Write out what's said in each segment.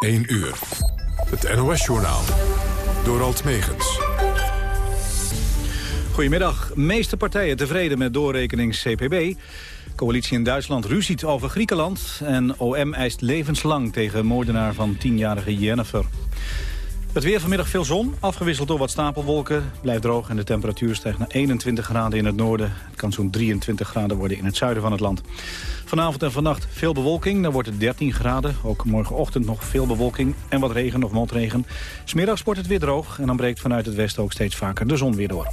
1 uur. Het NOS-journaal. Door Alt Megens. Goedemiddag. Meeste partijen tevreden met doorrekening CPB. Coalitie in Duitsland ruziet over Griekenland. En OM eist levenslang tegen moordenaar van 10-jarige Jennifer. Het weer vanmiddag veel zon, afgewisseld door wat stapelwolken. Blijft droog en de temperatuur stijgt naar 21 graden in het noorden. Het kan zo'n 23 graden worden in het zuiden van het land. Vanavond en vannacht veel bewolking, dan wordt het 13 graden. Ook morgenochtend nog veel bewolking en wat regen of motregen. Smiddags wordt het weer droog en dan breekt vanuit het westen ook steeds vaker de zon weer door.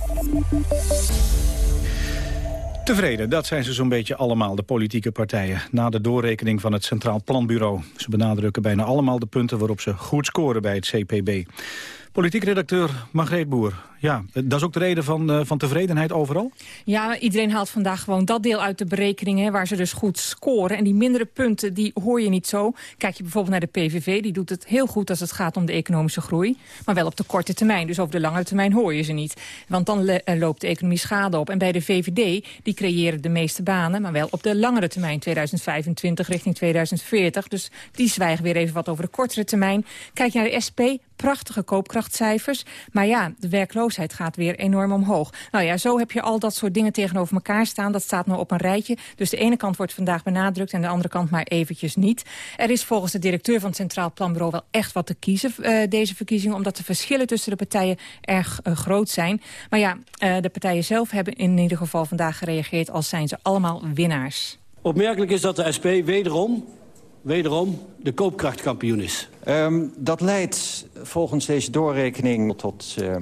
Tevreden, dat zijn ze zo'n beetje allemaal, de politieke partijen... na de doorrekening van het Centraal Planbureau. Ze benadrukken bijna allemaal de punten waarop ze goed scoren bij het CPB. Politiek redacteur Margreet Boer. Ja, dat is ook de reden van, uh, van tevredenheid overal? Ja, iedereen haalt vandaag gewoon dat deel uit de berekeningen... waar ze dus goed scoren. En die mindere punten, die hoor je niet zo. Kijk je bijvoorbeeld naar de PVV, die doet het heel goed... als het gaat om de economische groei. Maar wel op de korte termijn. Dus over de lange termijn hoor je ze niet. Want dan eh, loopt de economie schade op. En bij de VVD, die creëren de meeste banen... maar wel op de langere termijn, 2025 richting 2040. Dus die zwijgen weer even wat over de kortere termijn. Kijk je naar de SP, prachtige koopkrachtcijfers. Maar ja, de werkloosheid gaat weer enorm omhoog. Nou ja, zo heb je al dat soort dingen tegenover elkaar staan. Dat staat nou op een rijtje. Dus de ene kant wordt vandaag benadrukt en de andere kant maar eventjes niet. Er is volgens de directeur van het Centraal Planbureau wel echt wat te kiezen uh, deze verkiezingen. Omdat de verschillen tussen de partijen erg uh, groot zijn. Maar ja, uh, de partijen zelf hebben in ieder geval vandaag gereageerd als zijn ze allemaal winnaars. Opmerkelijk is dat de SP wederom wederom de koopkrachtkampioen is. Um, dat leidt volgens deze doorrekening tot uh,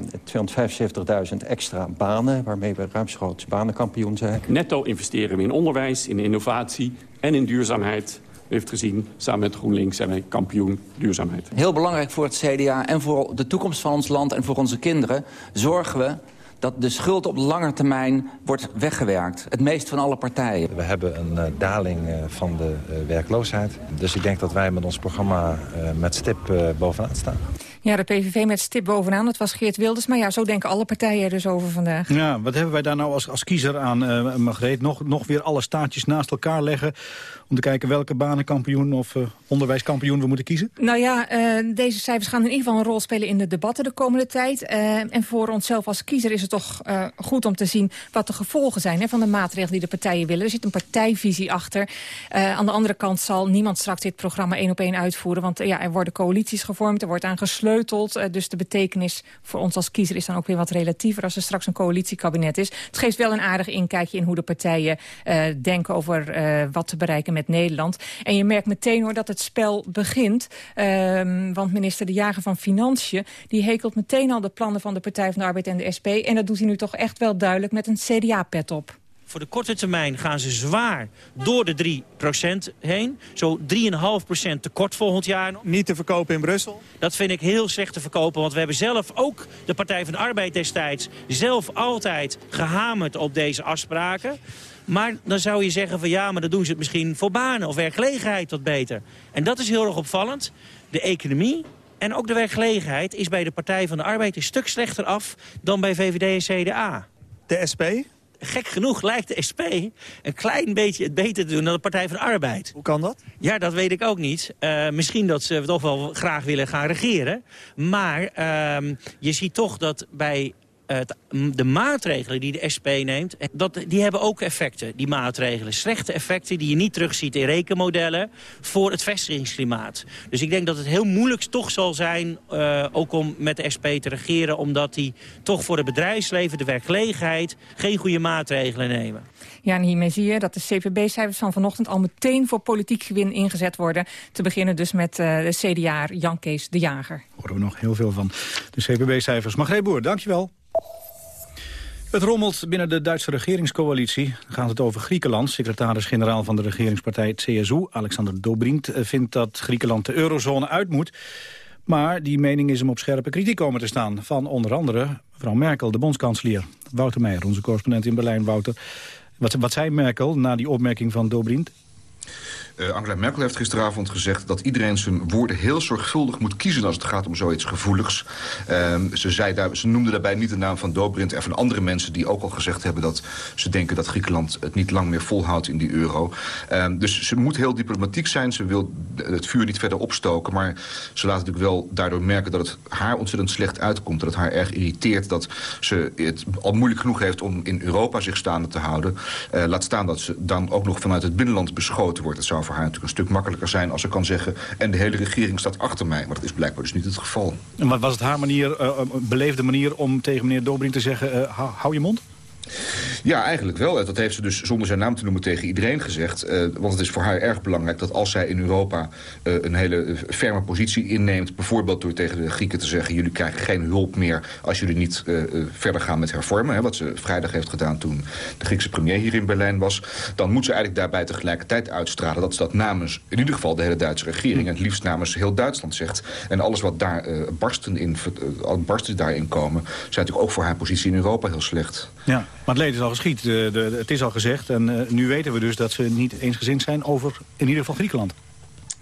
275.000 extra banen... waarmee we ruimschoots banenkampioen zijn. Netto investeren we in onderwijs, in innovatie en in duurzaamheid. U heeft gezien, samen met GroenLinks zijn wij kampioen duurzaamheid. Heel belangrijk voor het CDA en voor de toekomst van ons land en voor onze kinderen... zorgen we dat de schuld op de lange termijn wordt weggewerkt. Het meest van alle partijen. We hebben een uh, daling uh, van de uh, werkloosheid. Dus ik denk dat wij met ons programma met stip bovenaan staan. Ja, de PVV met stip bovenaan, dat was Geert Wilders. Maar ja, zo denken alle partijen er dus over vandaag. Ja, wat hebben wij daar nou als, als kiezer aan, uh, Margreet? Nog, nog weer alle staartjes naast elkaar leggen... om te kijken welke banenkampioen of uh, onderwijskampioen we moeten kiezen? Nou ja, uh, deze cijfers gaan in ieder geval een rol spelen in de debatten de komende tijd. en voor onszelf als kiezer is het toch goed om te zien... wat de gevolgen zijn hè, van de maatregelen die de partijen willen. Er zit een partijvisie achter. aan de andere kant zal niemand straks dit programma één op één uitvoeren. Want ja, er worden coalities gevormd, er wordt aan gesleuteld dus de betekenis voor ons als kiezer is dan ook weer wat relatiever... als er straks een coalitiekabinet is. Het geeft wel een aardig inkijkje in hoe de partijen denken... over wat te bereiken met Nederland. En je merkt meteen hoor dat het spel begint. Ehm, want minister De Jager van Financiën... die hekelt meteen al de plannen van de Partij van de Arbeid en de SP. En dat doet hij nu toch echt wel duidelijk met een CDA-pet op. Voor de korte termijn gaan ze zwaar door de 3% heen. Zo 3,5% tekort volgend jaar. Niet te verkopen in Brussel? Dat vind ik heel slecht te verkopen. Want we hebben zelf ook, de Partij van de Arbeid destijds... zelf altijd gehamerd op deze afspraken. Maar dan zou je zeggen van ja, maar dan doen ze het misschien voor banen of werkgelegenheid wat beter. En dat is heel erg opvallend. De economie en ook de werkgelegenheid is bij de Partij van de Arbeid een stuk slechter af dan bij VVD en CDA. De SP? gek genoeg lijkt de SP een klein beetje het beter te doen dan de Partij van de Arbeid. Hoe kan dat? Ja, dat weet ik ook niet. Uh, misschien dat ze toch wel graag willen gaan regeren. Maar uh, je ziet toch dat bij de maatregelen die de SP neemt, dat, die hebben ook effecten, die maatregelen. Slechte effecten die je niet terugziet in rekenmodellen voor het vestigingsklimaat. Dus ik denk dat het heel moeilijk toch zal zijn, uh, ook om met de SP te regeren, omdat die toch voor het bedrijfsleven, de werkgelegenheid, geen goede maatregelen nemen. Ja, en hiermee zie je dat de CPB-cijfers van vanochtend al meteen voor politiek gewin ingezet worden. Te beginnen dus met uh, de CDA Jan Kees de Jager. Horen we nog heel veel van de CPB-cijfers. Margreet Boer, dankjewel. Het rommelt binnen de Duitse regeringscoalitie. Dan gaat het over Griekenland. Secretaris-generaal van de regeringspartij CSU, Alexander Dobrindt... Eh, vindt dat Griekenland de eurozone uit moet. Maar die mening is hem op scherpe kritiek komen te staan. Van onder andere mevrouw Merkel, de bondskanselier. Wouter Meijer, onze correspondent in Berlijn. Wouter, wat, wat zei Merkel na die opmerking van Dobrindt? Uh, Angela Merkel heeft gisteravond gezegd dat iedereen zijn woorden heel zorgvuldig moet kiezen als het gaat om zoiets gevoeligs. Uh, ze, zei daar, ze noemde daarbij niet de naam van Dobrindt en van andere mensen die ook al gezegd hebben dat ze denken dat Griekenland het niet lang meer volhoudt in die euro. Uh, dus ze moet heel diplomatiek zijn. Ze wil het vuur niet verder opstoken. Maar ze laat natuurlijk wel daardoor merken dat het haar ontzettend slecht uitkomt. Dat het haar erg irriteert dat ze het al moeilijk genoeg heeft om in Europa zich staande te houden. Uh, laat staan dat ze dan ook nog vanuit het binnenland beschoten wordt. Het zou voor haar natuurlijk een stuk makkelijker zijn als ze kan zeggen... en de hele regering staat achter mij. Maar dat is blijkbaar dus niet het geval. En was het haar manier, uh, beleefde manier om tegen meneer Dobrindt te zeggen... Uh, hou je mond? Ja, eigenlijk wel. Dat heeft ze dus zonder zijn naam te noemen tegen iedereen gezegd. Uh, want het is voor haar erg belangrijk dat als zij in Europa uh, een hele ferme positie inneemt... bijvoorbeeld door tegen de Grieken te zeggen... jullie krijgen geen hulp meer als jullie niet uh, verder gaan met hervormen... Hè, wat ze vrijdag heeft gedaan toen de Griekse premier hier in Berlijn was... dan moet ze eigenlijk daarbij tegelijkertijd uitstralen... dat ze dat namens in ieder geval de hele Duitse regering... en het liefst namens heel Duitsland zegt. En alles wat daar barsten, in, barsten daarin komen... zijn natuurlijk ook voor haar positie in Europa heel slecht. Ja. Maar het leed is al geschied, de, het is al gezegd. En uh, nu weten we dus dat ze niet eensgezind zijn over in ieder geval Griekenland.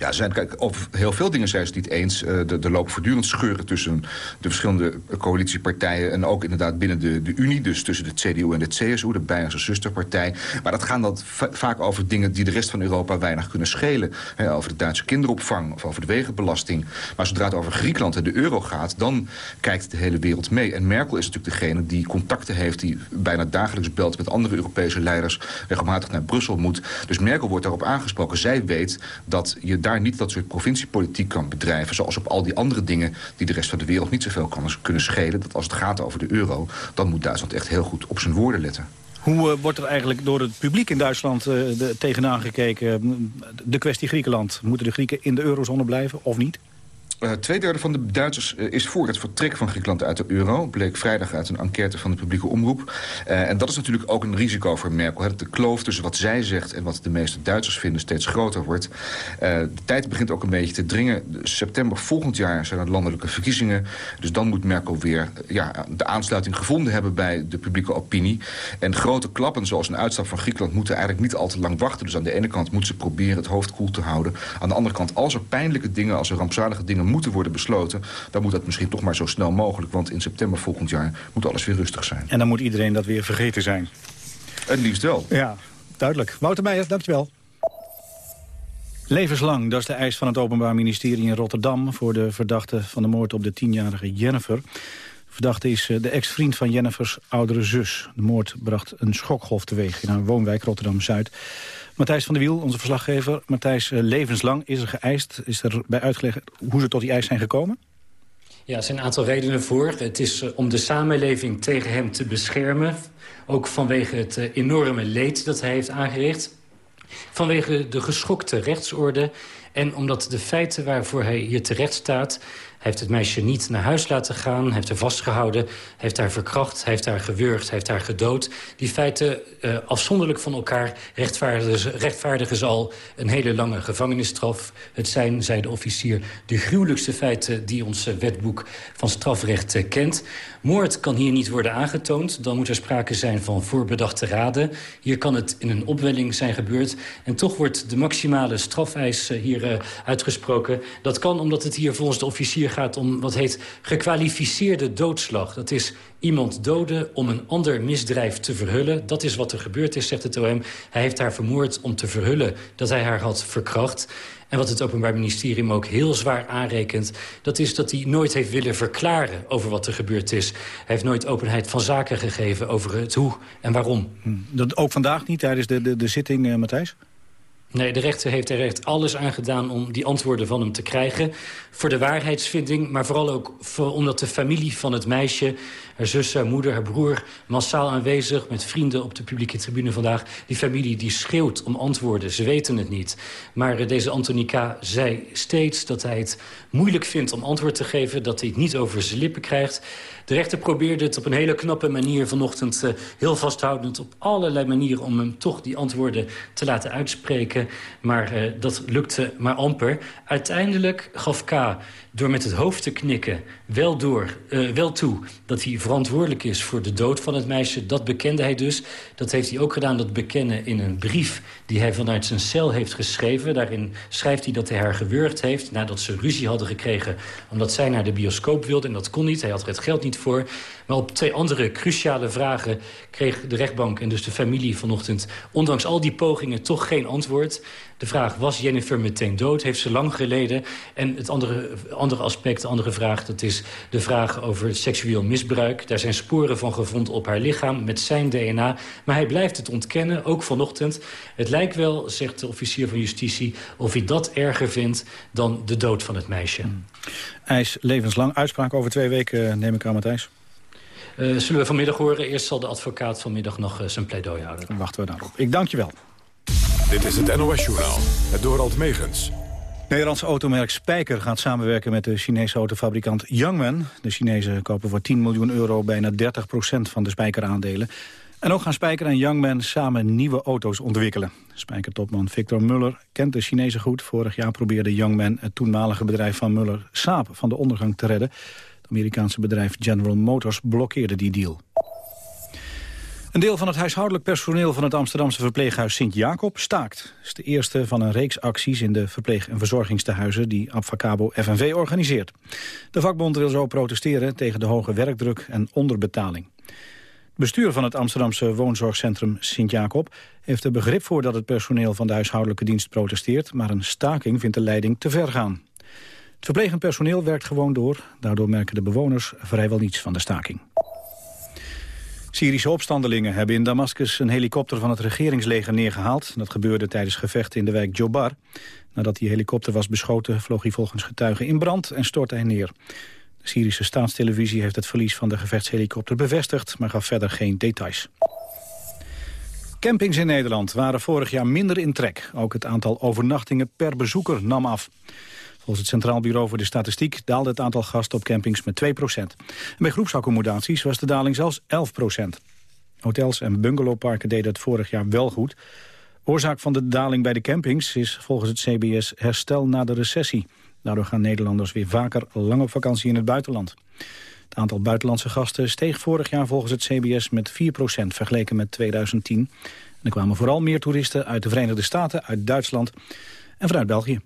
Ja, zijn, kijk, over heel veel dingen zijn ze het niet eens. Uh, er lopen voortdurend scheuren tussen de verschillende coalitiepartijen... en ook inderdaad binnen de, de Unie, dus tussen de CDU en de CSU... de Bijernse zusterpartij. Maar dat gaan dan vaak over dingen die de rest van Europa weinig kunnen schelen. He, over de Duitse kinderopvang of over de wegenbelasting. Maar zodra het over Griekenland en de euro gaat... dan kijkt de hele wereld mee. En Merkel is natuurlijk degene die contacten heeft... die bijna dagelijks belt met andere Europese leiders... regelmatig naar Brussel moet. Dus Merkel wordt daarop aangesproken. Zij weet dat je daar niet dat soort provinciepolitiek kan bedrijven... zoals op al die andere dingen die de rest van de wereld niet zoveel kan, kunnen schelen... dat als het gaat over de euro, dan moet Duitsland echt heel goed op zijn woorden letten. Hoe uh, wordt er eigenlijk door het publiek in Duitsland uh, de, tegenaan gekeken? De kwestie Griekenland. Moeten de Grieken in de eurozone blijven of niet? Uh, Tweederde van de Duitsers uh, is voor het vertrek van Griekenland uit de euro. Bleek vrijdag uit een enquête van de publieke omroep. Uh, en dat is natuurlijk ook een risico voor Merkel. Dat de kloof tussen wat zij zegt en wat de meeste Duitsers vinden steeds groter wordt. de tijd begint ook een beetje te dringen. September volgend jaar zijn er landelijke verkiezingen. Dus dan moet Merkel weer ja, de aansluiting gevonden hebben bij de publieke opinie. En grote klappen zoals een uitstap van Griekenland moeten eigenlijk niet al te lang wachten. Dus aan de ene kant moet ze proberen het hoofd koel te houden. Aan de andere kant, als er pijnlijke dingen, als er rampzalige dingen moeten worden besloten... dan moet dat misschien toch maar zo snel mogelijk. Want in september volgend jaar moet alles weer rustig zijn. En dan moet iedereen dat weer vergeten zijn. Het liefst wel. Ja, duidelijk. Wouter Meijer, dankjewel. Levenslang, dat is de eis van het Openbaar Ministerie in Rotterdam... voor de verdachte van de moord op de tienjarige Jennifer. De verdachte is eh, de ex-vriend van Jennifers oudere zus. De moord bracht een schokgolf teweeg in haar woonwijk Rotterdam-Zuid. Matthijs van der Wiel, onze verslaggever. Matthijs, eh, levenslang is er geëist. Is er bij uitgelegd hoe ze tot die eis zijn gekomen? Ja, er zijn een aantal redenen voor. Het is eh, om de samenleving tegen hem te beschermen. Ook vanwege het eh, enorme leed dat hij heeft aangericht. Vanwege de geschokte rechtsorde. En omdat de feiten waarvoor hij hier terecht staat heeft het meisje niet naar huis laten gaan, heeft haar vastgehouden... heeft haar verkracht, heeft haar gewurgd, heeft haar gedood. Die feiten, uh, afzonderlijk van elkaar, rechtvaardigen, rechtvaardigen ze al een hele lange gevangenisstraf. Het zijn, zei de officier, de gruwelijkste feiten die ons wetboek van strafrecht uh, kent. Moord kan hier niet worden aangetoond. Dan moet er sprake zijn van voorbedachte raden. Hier kan het in een opwelling zijn gebeurd. En toch wordt de maximale strafeis uh, hier uitgesproken. Dat kan omdat het hier volgens de officier gaat om wat heet gekwalificeerde doodslag. Dat is iemand doden om een ander misdrijf te verhullen. Dat is wat er gebeurd is, zegt het OM. Hij heeft haar vermoord om te verhullen dat hij haar had verkracht. En wat het Openbaar Ministerie hem ook heel zwaar aanrekent... dat is dat hij nooit heeft willen verklaren over wat er gebeurd is. Hij heeft nooit openheid van zaken gegeven over het hoe en waarom. Hm. Dat ook vandaag niet tijdens de, de, de zitting, uh, Matthijs? Nee, de rechter heeft er echt alles aan gedaan om die antwoorden van hem te krijgen. Voor de waarheidsvinding, maar vooral ook voor, omdat de familie van het meisje... haar zus, haar moeder, haar broer, massaal aanwezig... met vrienden op de publieke tribune vandaag. Die familie die schreeuwt om antwoorden, ze weten het niet. Maar uh, deze Antonika zei steeds dat hij het moeilijk vindt om antwoord te geven... dat hij het niet over zijn lippen krijgt. De rechter probeerde het op een hele knappe manier vanochtend... Uh, heel vasthoudend op allerlei manieren om hem toch die antwoorden te laten uitspreken... Maar uh, dat lukte maar amper. Uiteindelijk gaf K door met het hoofd te knikken wel, door, wel toe dat hij verantwoordelijk is voor de dood van het meisje. Dat bekende hij dus. Dat heeft hij ook gedaan, dat bekennen in een brief die hij vanuit zijn cel heeft geschreven. Daarin schrijft hij dat hij haar gewurgd heeft nadat ze ruzie hadden gekregen... omdat zij naar de bioscoop wilde en dat kon niet. Hij had er het geld niet voor. Maar op twee andere cruciale vragen kreeg de rechtbank en dus de familie vanochtend... ondanks al die pogingen toch geen antwoord. De vraag, was Jennifer meteen dood? Heeft ze lang geleden? En het andere, andere aspect, de andere vraag... dat is de vraag over seksueel misbruik. Daar zijn sporen van gevonden op haar lichaam met zijn DNA. Maar hij blijft het ontkennen, ook vanochtend. Het lijkt wel, zegt de officier van justitie... of hij dat erger vindt dan de dood van het meisje. Hmm. IJs levenslang. Uitspraak over twee weken, neem ik aan, Matthijs. Uh, zullen we vanmiddag horen. Eerst zal de advocaat vanmiddag nog uh, zijn pleidooi houden. Dan wachten we daarop. Ik dank je wel. Dit is het NOS-journaal, het Dorald Megens. Nederlandse automerk Spijker gaat samenwerken met de Chinese autofabrikant Youngman. De Chinezen kopen voor 10 miljoen euro bijna 30% van de Spijker-aandelen. En ook gaan Spijker en Youngman samen nieuwe auto's ontwikkelen. Spijker-topman Victor Muller kent de Chinezen goed. Vorig jaar probeerde Youngman het toenmalige bedrijf van Muller Saab van de ondergang te redden. Het Amerikaanse bedrijf General Motors blokkeerde die deal. Een deel van het huishoudelijk personeel van het Amsterdamse verpleeghuis Sint-Jacob staakt. Het is de eerste van een reeks acties in de verpleeg- en verzorgingstehuizen die Abfacabo FNV organiseert. De vakbond wil zo protesteren tegen de hoge werkdruk en onderbetaling. Het bestuur van het Amsterdamse woonzorgcentrum Sint-Jacob heeft er begrip voor dat het personeel van de huishoudelijke dienst protesteert, maar een staking vindt de leiding te ver gaan. Het verplegend personeel werkt gewoon door, daardoor merken de bewoners vrijwel niets van de staking. Syrische opstandelingen hebben in Damascus een helikopter van het regeringsleger neergehaald. Dat gebeurde tijdens gevechten in de wijk Jobar. Nadat die helikopter was beschoten vloog hij volgens getuigen in brand en stortte hij neer. De Syrische staatstelevisie heeft het verlies van de gevechtshelikopter bevestigd, maar gaf verder geen details. Campings in Nederland waren vorig jaar minder in trek. Ook het aantal overnachtingen per bezoeker nam af. Volgens het Centraal Bureau voor de Statistiek daalde het aantal gasten op campings met 2% Bij groepsaccommodaties was de daling zelfs 11% Hotels en bungalowparken deden het vorig jaar wel goed. Oorzaak van de daling bij de campings is volgens het CBS herstel na de recessie. Daardoor gaan Nederlanders weer vaker lang op vakantie in het buitenland. Het aantal buitenlandse gasten steeg vorig jaar volgens het CBS met 4% vergeleken met 2010. En er kwamen vooral meer toeristen uit de Verenigde Staten, uit Duitsland en vanuit België.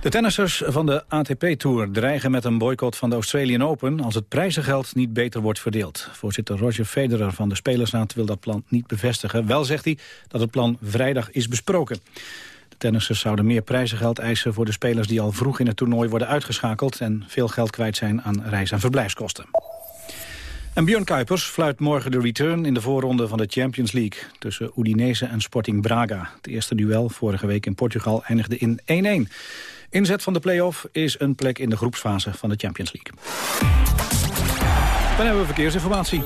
De tennissers van de ATP-tour dreigen met een boycott van de Australian Open... als het prijzengeld niet beter wordt verdeeld. Voorzitter Roger Federer van de Spelersraad wil dat plan niet bevestigen. Wel zegt hij dat het plan vrijdag is besproken. De tennissers zouden meer prijzengeld eisen voor de spelers... die al vroeg in het toernooi worden uitgeschakeld... en veel geld kwijt zijn aan reis- en verblijfskosten. En Björn Kuipers fluit morgen de return in de voorronde van de Champions League... tussen Udinese en Sporting Braga. Het eerste duel vorige week in Portugal eindigde in 1-1. Inzet van de play-off is een plek in de groepsfase van de Champions League. Dan hebben we verkeersinformatie.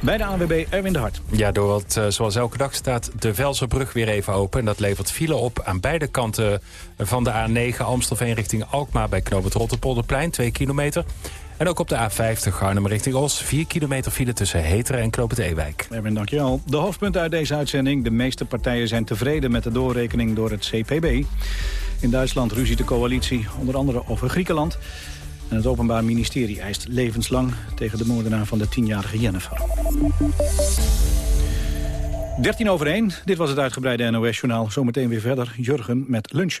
Bij de ANWB Erwin de Hart. Ja, door wat, uh, zoals elke dag staat de Velserbrug weer even open. En dat levert file op aan beide kanten van de A9 Amstelveen richting Alkmaar... bij Knoop Rotterpolderplein, 2 kilometer. En ook op de A50 Arnhem richting Os. 4 kilometer file tussen Heteren en Knoop het Ewijk. Erwin, dankjewel. De hoofdpunten uit deze uitzending. De meeste partijen zijn tevreden met de doorrekening door het CPB. In Duitsland ruziet de coalitie onder andere over Griekenland. En het Openbaar Ministerie eist levenslang tegen de moordenaar van de tienjarige Jennifer. 13 over 1. Dit was het uitgebreide NOS-journaal. Zometeen weer verder. Jurgen met lunch.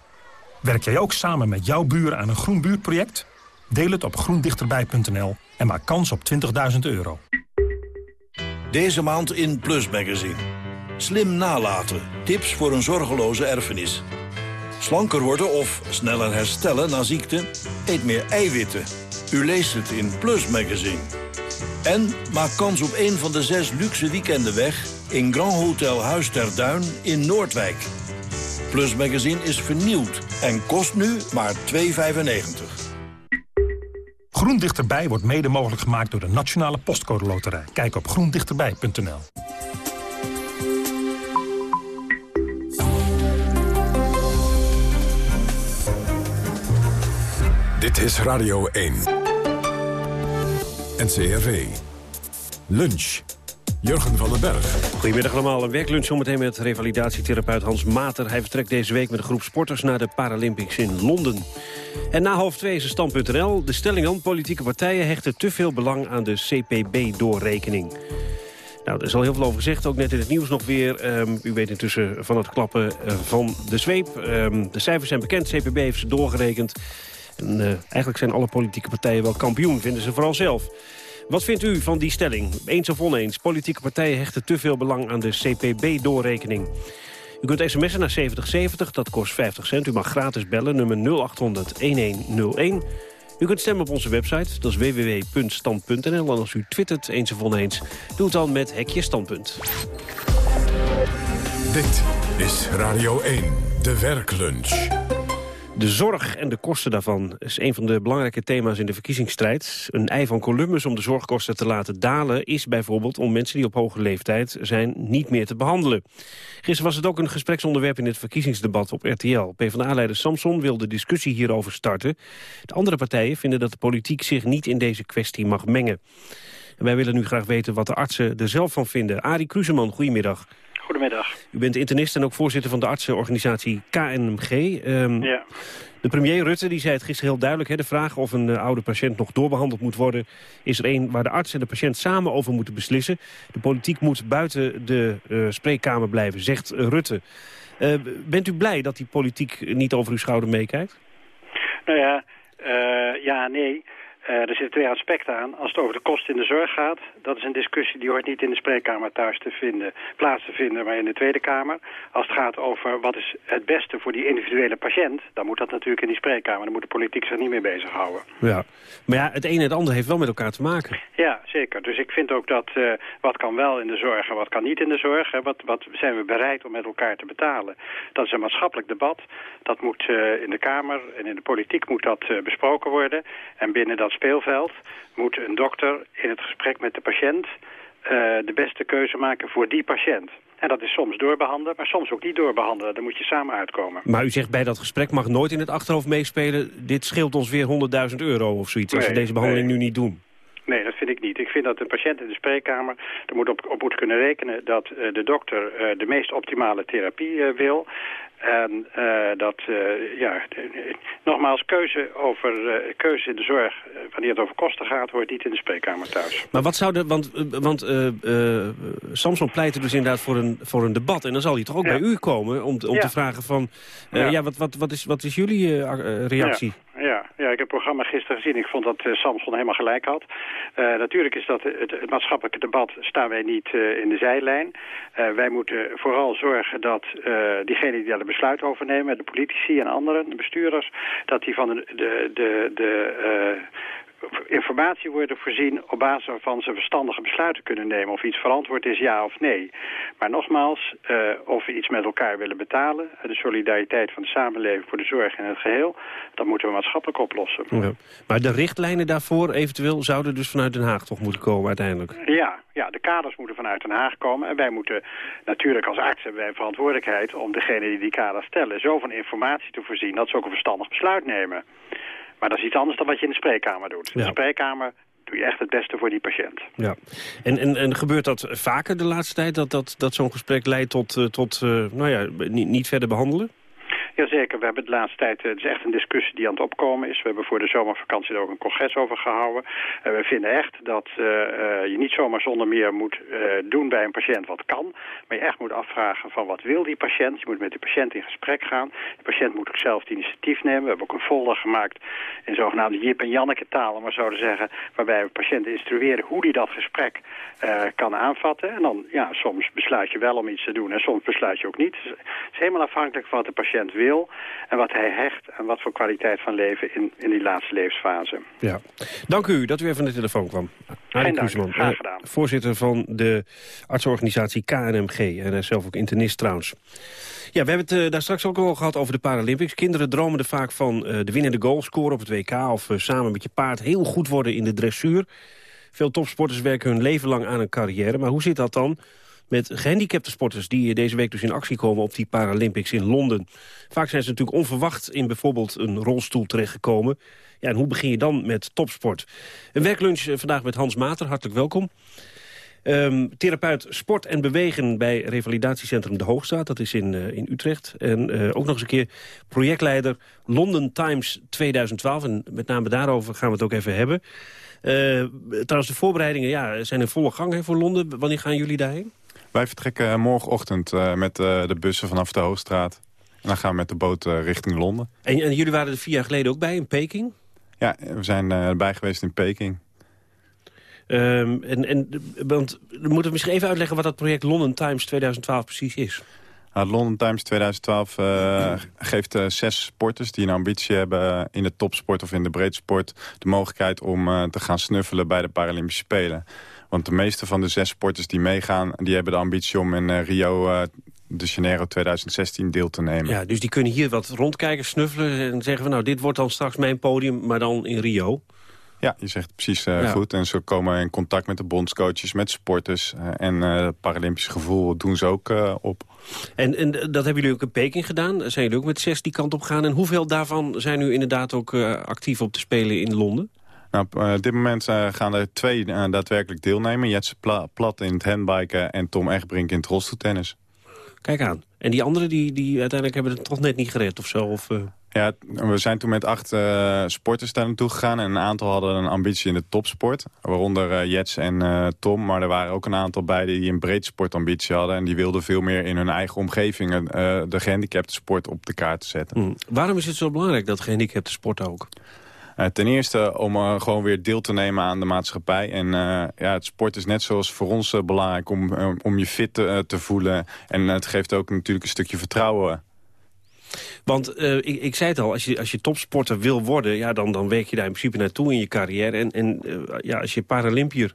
Werk jij ook samen met jouw buren aan een groen buurtproject? Deel het op groendichterbij.nl en maak kans op 20.000 euro. Deze maand in Plus Magazine. Slim nalaten. Tips voor een zorgeloze erfenis. Slanker worden of sneller herstellen na ziekte? Eet meer eiwitten. U leest het in Plus Magazine. En maak kans op een van de zes luxe weekenden weg... in Grand Hotel Huis ter Duin in Noordwijk. Plus Magazine is vernieuwd en kost nu maar 2,95. Groen Dichterbij wordt mede mogelijk gemaakt door de Nationale Postcode Loterij. Kijk op groendichterbij.nl. Dit is Radio 1. NCRV. Lunch. Jurgen van den Berg. Goedemiddag allemaal. Een werklunch zometeen met revalidatietherapeut Hans Mater. Hij vertrekt deze week met een groep sporters naar de Paralympics in Londen. En na half twee is het stand.nl. De stelling dan, politieke partijen hechten te veel belang aan de CPB-doorrekening. Nou, er is al heel veel over gezegd, ook net in het nieuws nog weer. Ehm, u weet intussen van het klappen eh, van de zweep. Ehm, de cijfers zijn bekend, CPB heeft ze doorgerekend. En uh, eigenlijk zijn alle politieke partijen wel kampioen, vinden ze vooral zelf. Wat vindt u van die stelling? Eens of oneens? Politieke partijen hechten te veel belang aan de CPB-doorrekening. U kunt sms'en naar 7070, dat kost 50 cent. U mag gratis bellen, nummer 0800-1101. U kunt stemmen op onze website, dat is www.stand.nl. En als u twittert eens of oneens, doe het dan met Hekje Standpunt. Dit is Radio 1, de werklunch. De zorg en de kosten daarvan is een van de belangrijke thema's in de verkiezingsstrijd. Een ei van Columbus om de zorgkosten te laten dalen... is bijvoorbeeld om mensen die op hoge leeftijd zijn niet meer te behandelen. Gisteren was het ook een gespreksonderwerp in het verkiezingsdebat op RTL. PvdA-leider Samson wil de discussie hierover starten. De andere partijen vinden dat de politiek zich niet in deze kwestie mag mengen. En wij willen nu graag weten wat de artsen er zelf van vinden. Arie Kruseman, goedemiddag. Goedemiddag. U bent internist en ook voorzitter van de artsenorganisatie KNMG. Um, ja. De premier Rutte die zei het gisteren heel duidelijk. Hè, de vraag of een uh, oude patiënt nog doorbehandeld moet worden... is er een waar de arts en de patiënt samen over moeten beslissen. De politiek moet buiten de uh, spreekkamer blijven, zegt Rutte. Uh, bent u blij dat die politiek niet over uw schouder meekijkt? Nou ja, ja, nee... Uh, er zitten twee aspecten aan. Als het over de kosten in de zorg gaat, dat is een discussie die hoort niet in de spreekkamer thuis te vinden, plaats te vinden, maar in de Tweede Kamer. Als het gaat over wat is het beste voor die individuele patiënt, dan moet dat natuurlijk in die spreekkamer. Dan moet de politiek zich niet mee bezighouden. Ja, maar ja, het een en het ander heeft wel met elkaar te maken. Ja, zeker. Dus ik vind ook dat uh, wat kan wel in de zorg en wat kan niet in de zorg, hè, wat, wat zijn we bereid om met elkaar te betalen. Dat is een maatschappelijk debat. Dat moet uh, in de Kamer en in de politiek moet dat besproken worden. En binnen dat speelveld moet een dokter in het gesprek met de patiënt uh, de beste keuze maken voor die patiënt. En dat is soms doorbehandelen, maar soms ook niet doorbehandelen. Daar moet je samen uitkomen. Maar u zegt bij dat gesprek mag nooit in het achterhoofd meespelen... dit scheelt ons weer 100.000 euro of zoiets als we deze behandeling nee. nu niet doen. Nee, dat vind ik niet. Ik vind dat de patiënt in de spreekkamer er moet op, op moet kunnen rekenen dat uh, de dokter uh, de meest optimale therapie uh, wil. En uh, dat, uh, ja, nogmaals, keuze, over, uh, keuze in de zorg, wanneer het over kosten gaat, hoort niet in de spreekkamer thuis. Maar wat zou de, want, want Samson pleit er dus inderdaad voor een, voor een debat. En dan zal hij toch ook ja. bij u komen om, om ja. te vragen van, ja. ja, wat, wat, wat, is, wat is jullie reactie? Ja, ja, ik heb het programma gisteren gezien. Ik vond dat uh, Samson helemaal gelijk had. Uh, natuurlijk is dat het, het, maatschappelijke debat staan wij niet uh, in de zijlijn. wij moeten vooral zorgen dat diegenen die daar besluit overnemen, de politici en anderen, de bestuurders, dat die van de, de, de, de informatie worden voorzien op basis waarvan ze verstandige besluiten kunnen nemen. Of iets verantwoord is, ja of nee. Maar nogmaals, uh, of we iets met elkaar willen betalen, de solidariteit van de samenleving voor de zorg in het geheel, dat moeten we maatschappelijk oplossen. Ja. Maar de richtlijnen daarvoor eventueel zouden dus vanuit Den Haag toch moeten komen uiteindelijk? Ja, ja, de kaders moeten vanuit Den Haag komen. En wij moeten natuurlijk als arts hebben wij een verantwoordelijkheid om degene die die kaders stellen zo van informatie te voorzien dat ze ook een verstandig besluit nemen. Maar dat is iets anders dan wat je in de spreekkamer doet. In de spreekkamer doe je echt het beste voor die patiënt. Ja. En, en, en gebeurt dat vaker de laatste tijd, dat, dat, dat zo'n gesprek leidt tot, uh, tot uh, nou ja, niet, niet verder behandelen? Jazeker, we hebben de laatste tijd, het is echt een discussie die aan het opkomen is. We hebben voor de zomervakantie er ook een congres over gehouden. En we vinden echt dat uh, je niet zomaar zonder meer moet doen bij een patiënt wat kan. Maar je echt moet afvragen van wat wil die patiënt. Je moet met de patiënt in gesprek gaan. De patiënt moet ook zelf het initiatief nemen. We hebben ook een folder gemaakt in zogenaamde Jip en Janneke taal, om maar zo te zeggen. Waarbij we patiënten instrueren hoe die dat gesprek kan aanvatten. En dan, ja, soms besluit je wel om iets te doen en soms besluit je ook niet. Het is helemaal afhankelijk van wat de patiënt wil wil en wat hij hecht en wat voor kwaliteit van leven in, in die laatste levensfase. Ja. Dank u dat u even van de telefoon kwam. Graag gedaan. voorzitter van de artsorganisatie KNMG en hij is zelf ook internist trouwens. Ja, we hebben het uh, daar straks ook al gehad over de Paralympics. Kinderen dromen er vaak van uh, de winnende goalscore op het WK... of uh, samen met je paard heel goed worden in de dressuur. Veel topsporters werken hun leven lang aan een carrière. Maar hoe zit dat dan met gehandicapte sporters... die deze week dus in actie komen op die Paralympics in Londen? Vaak zijn ze natuurlijk onverwacht in bijvoorbeeld een rolstoel terechtgekomen. Ja, en hoe begin je dan met topsport? Een werklunch vandaag met Hans Mater, hartelijk welkom. Um, therapeut sport en bewegen bij revalidatiecentrum De Hoogstraat. Dat is in, uh, in Utrecht. En uh, ook nog eens een keer projectleider London Times 2012. En met name daarover gaan we het ook even hebben. Trouwens, de voorbereidingen ja, zijn in volle gang hè, voor Londen. Wanneer gaan jullie daarheen? Wij vertrekken morgenochtend met de bussen vanaf de Hoogstraat. En dan gaan we met de boot richting Londen. En, en, jullie waren er vier jaar geleden ook bij in Peking? Ja, we zijn erbij geweest in Peking. Um, en, en, want we moeten misschien even uitleggen wat dat project London Times 2012 precies is. Nou, London Times 2012 uh, geeft uh, zes sporters die een ambitie hebben in de topsport of in de breedsport... de mogelijkheid om uh, te gaan snuffelen bij de Paralympische Spelen. Want de meeste van de zes sporters die meegaan... die hebben de ambitie om in Rio de Janeiro 2016 deel te nemen. Ja, dus die kunnen hier wat rondkijken, snuffelen en zeggen van... nou, dit wordt dan straks mijn podium, maar dan in Rio. Ja, je zegt precies uh, ja. goed. En ze komen in contact met de bondscoaches, met sporters. Uh, en uh, Paralympisch gevoel doen ze ook op. En, en dat hebben jullie ook in Peking gedaan? Zijn jullie ook met zes die kant op gaan? En hoeveel daarvan zijn nu inderdaad ook actief op te spelen in Londen? Nou, op dit moment gaan er twee daadwerkelijk deelnemen. Jetse Pla Plat in het handbiken en Tom Egbrink in het rolstoeltennis. Kijk aan. En die anderen die, die uiteindelijk hebben het toch net niet gered of zo? Of, ja, we zijn toen met acht sporters daar naartoe gegaan. En een aantal hadden een ambitie in de topsport. Waaronder Jets en Tom. Maar er waren ook een aantal bij die een breedsportambitie hadden. En die wilden veel meer in hun eigen omgeving de gehandicapte sport op de kaart zetten. Mm. Waarom is het zo belangrijk, dat gehandicapte sport ook? Ten eerste om gewoon weer deel te nemen aan de maatschappij. En ja, het sport is net zoals voor ons belangrijk om, om je fit te, voelen. En het geeft ook natuurlijk een stukje vertrouwen want ik, ik zei het al, als je, als je topsporter wil worden... Ja, dan, dan werk je daar in principe naartoe in je carrière. En, en ja, als je Paralympier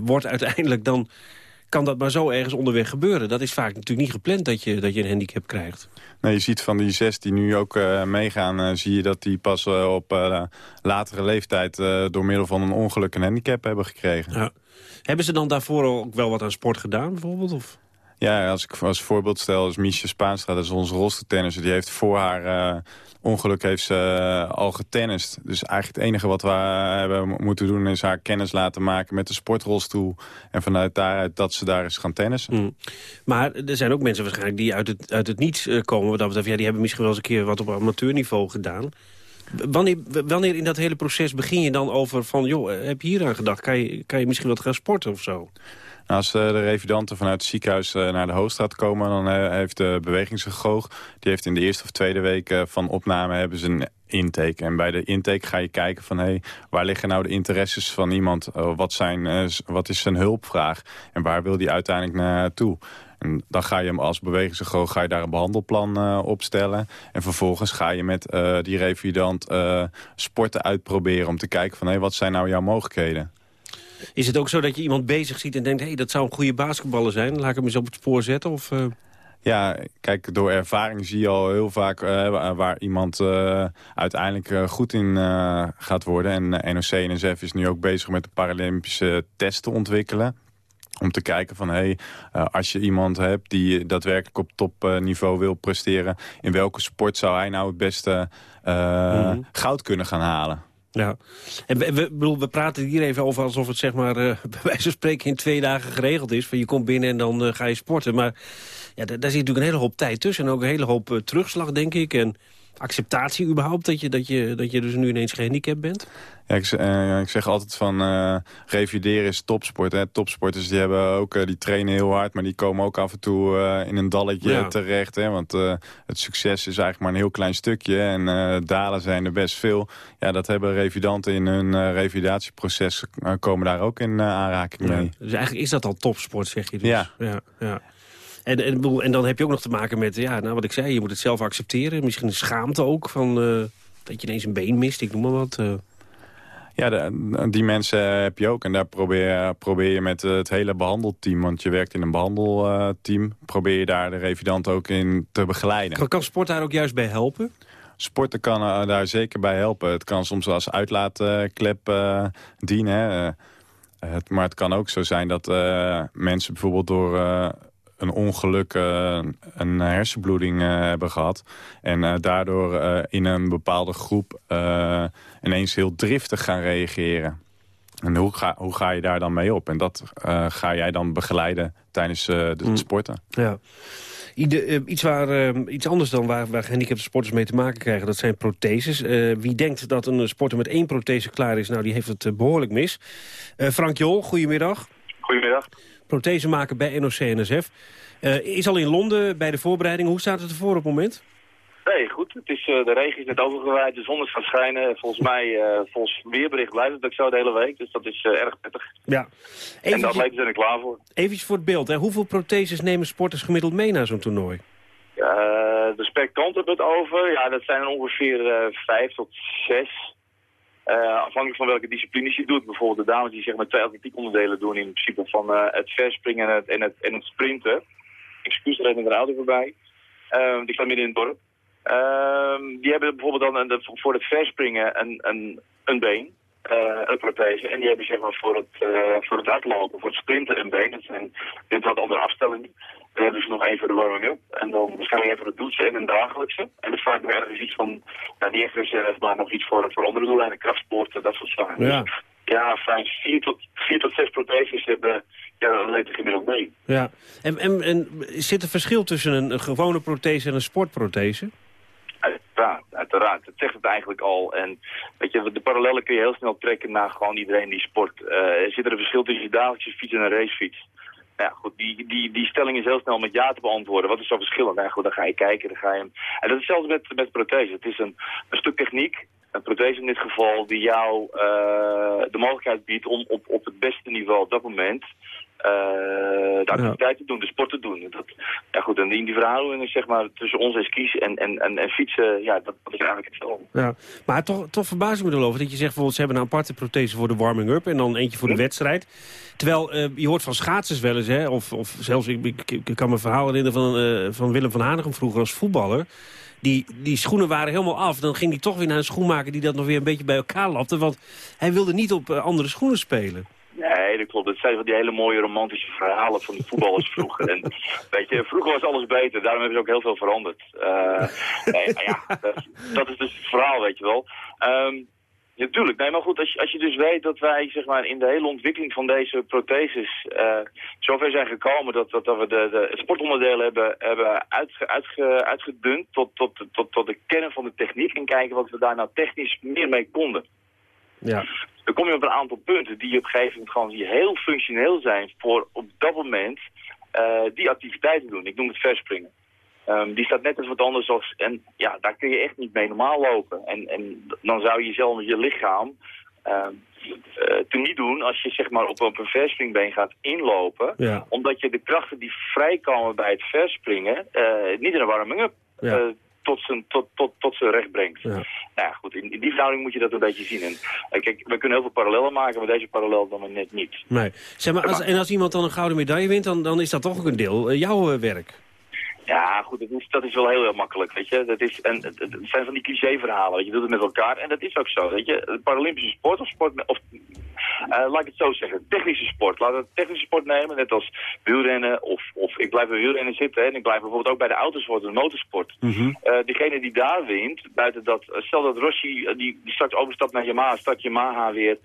wordt uiteindelijk... dan kan dat maar zo ergens onderweg gebeuren. Dat is vaak natuurlijk niet gepland dat je, dat je een handicap krijgt. Nee, je ziet van die zes die nu ook uh, meegaan... Uh, zie je dat die pas uh, op latere leeftijd... door middel van een ongeluk een handicap hebben gekregen. Ja. Hebben ze dan daarvoor ook wel wat aan sport gedaan bijvoorbeeld? Of? Ja, als ik als voorbeeld stel, is Miesje Spaanstra, dat is onze rolstoeltennisser. Die heeft voor haar ongeluk heeft ze, uh, al getennist. Dus eigenlijk het enige wat we hebben moeten doen... is haar kennis laten maken met de sportrolstoel. En vanuit daaruit dat ze daar is gaan tennissen. Mm. Maar er zijn ook mensen waarschijnlijk die uit het, uit het niets uh, komen. Wat dat betreft, ja, die hebben misschien wel eens een keer wat op amateurniveau gedaan. Wanneer, wanneer in dat hele proces begin je dan over van... joh, heb je hier aan gedacht? Kan je, kan je misschien wat gaan sporten of zo? Als de revidanten vanuit het ziekenhuis naar de Hoogstraat komen... dan heeft de bewegingsgegoog... die heeft in de eerste of tweede week van opname hebben ze een intake. En bij de intake ga je kijken van... Hey, waar liggen nou de interesses van iemand? wat, zijn, wat is zijn hulpvraag? En waar wil die uiteindelijk naartoe? En dan ga je hem als bewegingsgegoog ga je daar een behandelplan uh, opstellen. En vervolgens ga je met die revidant sporten uitproberen... om te kijken van hey, wat zijn nou jouw mogelijkheden? Is het ook zo dat je iemand bezig ziet en denkt... hé, hey, dat zou een goede basketballer zijn, laat ik hem eens op het spoor zetten? Of, uh... Ja, kijk, door ervaring zie je al heel vaak uh, waar iemand uh, uiteindelijk goed in gaat worden. En NOC-NSF is nu ook bezig met de Paralympische test te ontwikkelen. Om te kijken van, hé, hey, als je iemand hebt die daadwerkelijk op topniveau wil presteren... in welke sport zou hij nou het beste mm -hmm. goud kunnen gaan halen? Ja, en we, we, praten hier even over alsof het zeg maar, uh, bij wijze van spreken in twee dagen geregeld is. Van je komt binnen en dan uh, ga je sporten. Maar ja, daar, zit natuurlijk een hele hoop tijd tussen. En ook een hele hoop uh, terugslag, denk ik. En acceptatie überhaupt, dat je, dat, je, dat je dus nu ineens gehandicapt bent? Ja, ik, uh, ik zeg altijd van uh, revideren is topsport. Hè. Topsporters die hebben ook, uh, die trainen heel hard, maar die komen ook af en toe in een dalletje ja. terecht. Hè, want het succes is eigenlijk maar een heel klein stukje en dalen zijn er best veel. Ja, dat hebben revidanten in hun revalidatieproces komen daar ook in aanraking ja. mee. Dus eigenlijk is dat al topsport, zeg je dus. Ja. ja, ja. En, en, en dan heb je ook nog te maken met, ja, nou, wat ik zei, je moet het zelf accepteren. Misschien schaamte ook, van, eh, dat je ineens een been mist, ik noem maar wat. eh. Ja, de- die mensen heb je ook. En daar probeer, probeer je met het hele behandelteam... want je werkt in een behandelteam... probeer je daar de revidant ook in te begeleiden. Kan, kan sport daar ook juist bij helpen? Sporten kan eh, daar zeker bij helpen. Het kan soms als uitlaatklep dienen. hè. Het, maar het kan ook zo zijn dat mensen bijvoorbeeld door een ongeluk eh, een hersenbloeding eh, hebben gehad. En eh, daardoor eh, in een bepaalde groep eh, ineens heel driftig gaan reageren. En hoe ga, hoe ga je daar dan mee op? En dat eh, ga jij dan begeleiden tijdens eh, de, het sporten. Ja. Ieder, iets, waar, eh, iets anders dan waar, waar gehandicapte sporters mee te maken krijgen, dat zijn protheses. Eh, wie denkt dat een sporter met één prothese klaar is, nou die heeft het eh, behoorlijk mis. Eh, Frank Jol, goedemiddag. Goedemiddag. Prothese maken bij NOC-NSF. Eh is al in Londen bij de voorbereiding. Hoe staat het ervoor op het moment? Nee, goed. Het is, eh, de regen is net overgewaaid, de zon is gaan schijnen. Volgens mij, eh, volgens weerbericht blijft het ook zo de hele week. Dus dat is erg prettig. Ja. En de Eventjes- atleten zijn er klaar voor. Even voor het beeld. Hè. Hoeveel protheses nemen sporters gemiddeld mee naar zo'n toernooi? De spek kant hebben het over. Ja, dat zijn er ongeveer vijf tot zes. Eh, afhankelijk van welke disciplines je doet. Bijvoorbeeld de dames die zeg maar twee atletiekonderdelen doen. In principe van eh, het verspringen en het, en, het, en het sprinten. Excuus, er reed met een auto voorbij. Eh, die staat midden in het dorp. Ehm, die hebben bijvoorbeeld dan voor het verspringen een, een, een been. Eh, een prothese. En die hebben zeg maar voor het, eh, voor het hardlopen, voor het sprinten een been. Dat zijn dit wat andere afstellingen. Dan hebben ze nog één voor de warming-up. En dan waarschijnlijk één voor het douchen en een dagelijkse. En dat is vaak nog ergens iets van, nou niet echt reserve, maar nog iets voor, voor andere doeleinden, krachtsporten, dat soort zaken. Ja. Dus, ja, vijf, vier tot, vier tot zes protheses hebben ja, dat leed gemiddeld mee. Ja. En, en, en zit er verschil tussen een, een gewone prothese en een sportprothese? Dat zegt het eigenlijk al. En weet je, de parallellen kun je heel snel trekken naar gewoon iedereen die sport. Eh, er zit er een verschil tussen je dagelijkse fiets en een racefiets. Ja, goed, die, die, die stelling is heel snel met ja te beantwoorden. Wat is zo verschillend? Nou goed, dan ga je kijken, dan ga je... En dat is zelfs met, met prothese. Het is een, een stuk techniek, een prothese in dit geval, die jou eh, de mogelijkheid biedt om op, op het beste niveau op dat moment de activiteit te doen, de sport te doen. Dat, ja goed, en die, die verhouding zeg maar, tussen ons en skis en, en, en, en fietsen, ja, dat, dat is eigenlijk hetzelfde. Ja. Maar toch, toch verbaas ik me erover dat je zegt bijvoorbeeld... ze hebben een aparte prothese voor de warming-up en dan eentje voor de wedstrijd. Terwijl eh, je hoort van schaatsers wel eens, hè, of, of zelfs, ik, ik, ik kan me verhaal herinneren van, eh, van Willem van Hanegem vroeger als voetballer. Die, die schoenen waren helemaal af. Dan ging hij toch weer naar een schoenmaker die dat nog weer een beetje bij elkaar lapte. Want hij wilde niet op eh, andere schoenen spelen. Nee, dat klopt. Het zijn van die hele mooie romantische verhalen van de voetballers vroeger. En weet je, vroeger was alles beter. Daarom hebben ze ook heel veel veranderd. Eh, ja, dat, is dus het verhaal, weet je wel. Ehm natuurlijk. Nee, maar goed, als je, als je dus weet dat wij zeg maar, in de hele ontwikkeling van deze protheses eh zover zijn gekomen dat, dat, dat we de, de sportonderdelen hebben, hebben uitge, uitge, uitgedund tot, tot, tot, tot de kern van de techniek en kijken wat we daar nou technisch meer mee konden. Ja. Dan kom je op een aantal punten die op een gegeven moment gewoon die heel functioneel zijn voor op dat moment eh, die activiteiten doen. Ik noem het verspringen. Ehm, die staat net als wat anders als, en ja, daar kun je echt niet mee normaal lopen. En, en dan zou je zelf met je lichaam te niet doen als je zeg maar op, op een verspringbeen gaat inlopen. Ja. Omdat je de krachten die vrijkomen bij het verspringen eh, niet in een warming-up Ja. Tot zijn, tot, tot, tot zijn recht brengt. Ja. Nou ja, goed, in, in die verhouding moet je dat een beetje zien. En, eh, kijk, we kunnen heel veel parallellen maken, maar deze parallel dan maar net niet. Nee. Zeg maar, als, en als iemand dan een gouden medaille wint, dan, dan is dat toch ook een deel eh, jouw eh, werk. Ja, goed, dat is, dat is wel heel, heel makkelijk, weet je. Dat is, en, het zijn van die cliché-verhalen, weet je. Doet het met elkaar en dat is ook zo, weet je. De Paralympische sport of sport... met- Of, eh, laat ik het zo zeggen, technische sport. Laten we het technische sport nemen, net als wielrennen of, of ik blijf bij wielrennen zitten. En ik blijf bijvoorbeeld ook bij de autosport, de motorsport. Eh, degene die daar wint, buiten dat, eh, stel dat Rossi die, die straks overstapt naar Yamaha, start Yamaha weer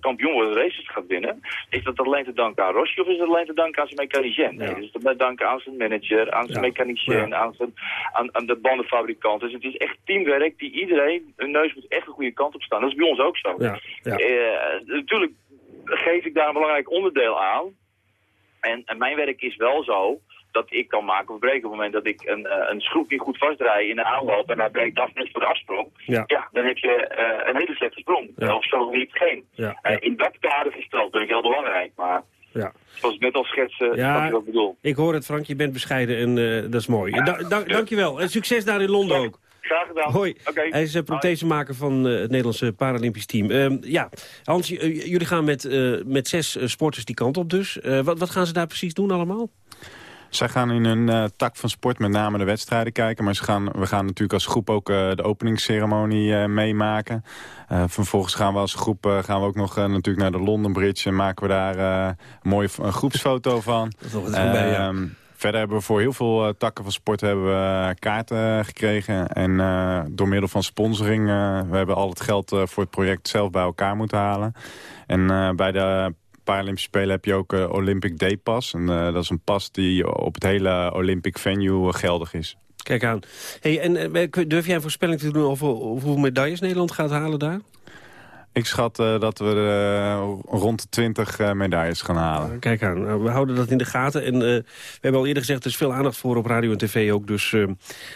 kampioen wordt races gaat winnen, is dat alleen te danken aan Rossi of is dat alleen te danken aan zijn mechanicien? Nee, dus dat te danken aan zijn manager, aan zijn mechanicien, Ja. aan, zijn, aan, aan de bandenfabrikant. Dus het is echt teamwerk die iedereen, hun neus moet echt een goede kant op staan. Dat is bij ons ook zo. Ja, ja. Eh, natuurlijk geef ik daar een belangrijk onderdeel aan. En, en mijn werk is wel zo dat ik kan maken of breken op het moment dat ik een, eh, een schroef niet goed vastdraai in de aanloop en hij breekt af net voor de afsprong. Ja. dan heb je eh, een hele slechte sprong. Ja. Of zo niet geen. Ja. In dat kader is dat natuurlijk heel belangrijk. Maar Ja. Zoals ik net al schetsen, Ja. je wat ik bedoel. Ik hoor het, Frank. Je bent bescheiden en eh, dat is mooi. Da da dankjewel. En succes daar in Londen ook. Graag gedaan. Hoi. Hij is uh, prothesemaker van eh, het Nederlandse Paralympisch team. Ehm, ja, Hans, jullie gaan met, met zes sporters die kant op dus. Wat, wat gaan ze daar precies doen allemaal? Zij gaan in hun eh, tak van sport met name de wedstrijden kijken. Maar ze gaan, we gaan natuurlijk als groep ook eh, de openingsceremonie eh, meemaken. Vervolgens gaan we als groep gaan we ook nog natuurlijk naar de London Bridge. En maken we daar een mooie een groepsfoto van. ja. Ehm, Verder hebben we voor heel veel takken van sport hebben we kaarten gekregen. En door middel van sponsoring, eh, we hebben al het geld voor het project zelf bij elkaar moeten halen. En bij de Paralympische Spelen heb je ook eh, Olympic Day Pass. En eh, dat is een pas die op het hele Olympic venue eh, geldig is. Kijk aan. Hey, en durf jij een voorspelling te doen over hoeveel medailles Nederland gaat halen daar? Ik schat dat we rond de 20 eh, medailles gaan halen. Kijk aan, nou, we houden dat in de gaten. En we hebben al eerder gezegd, er is veel aandacht voor op radio en tv ook. Dus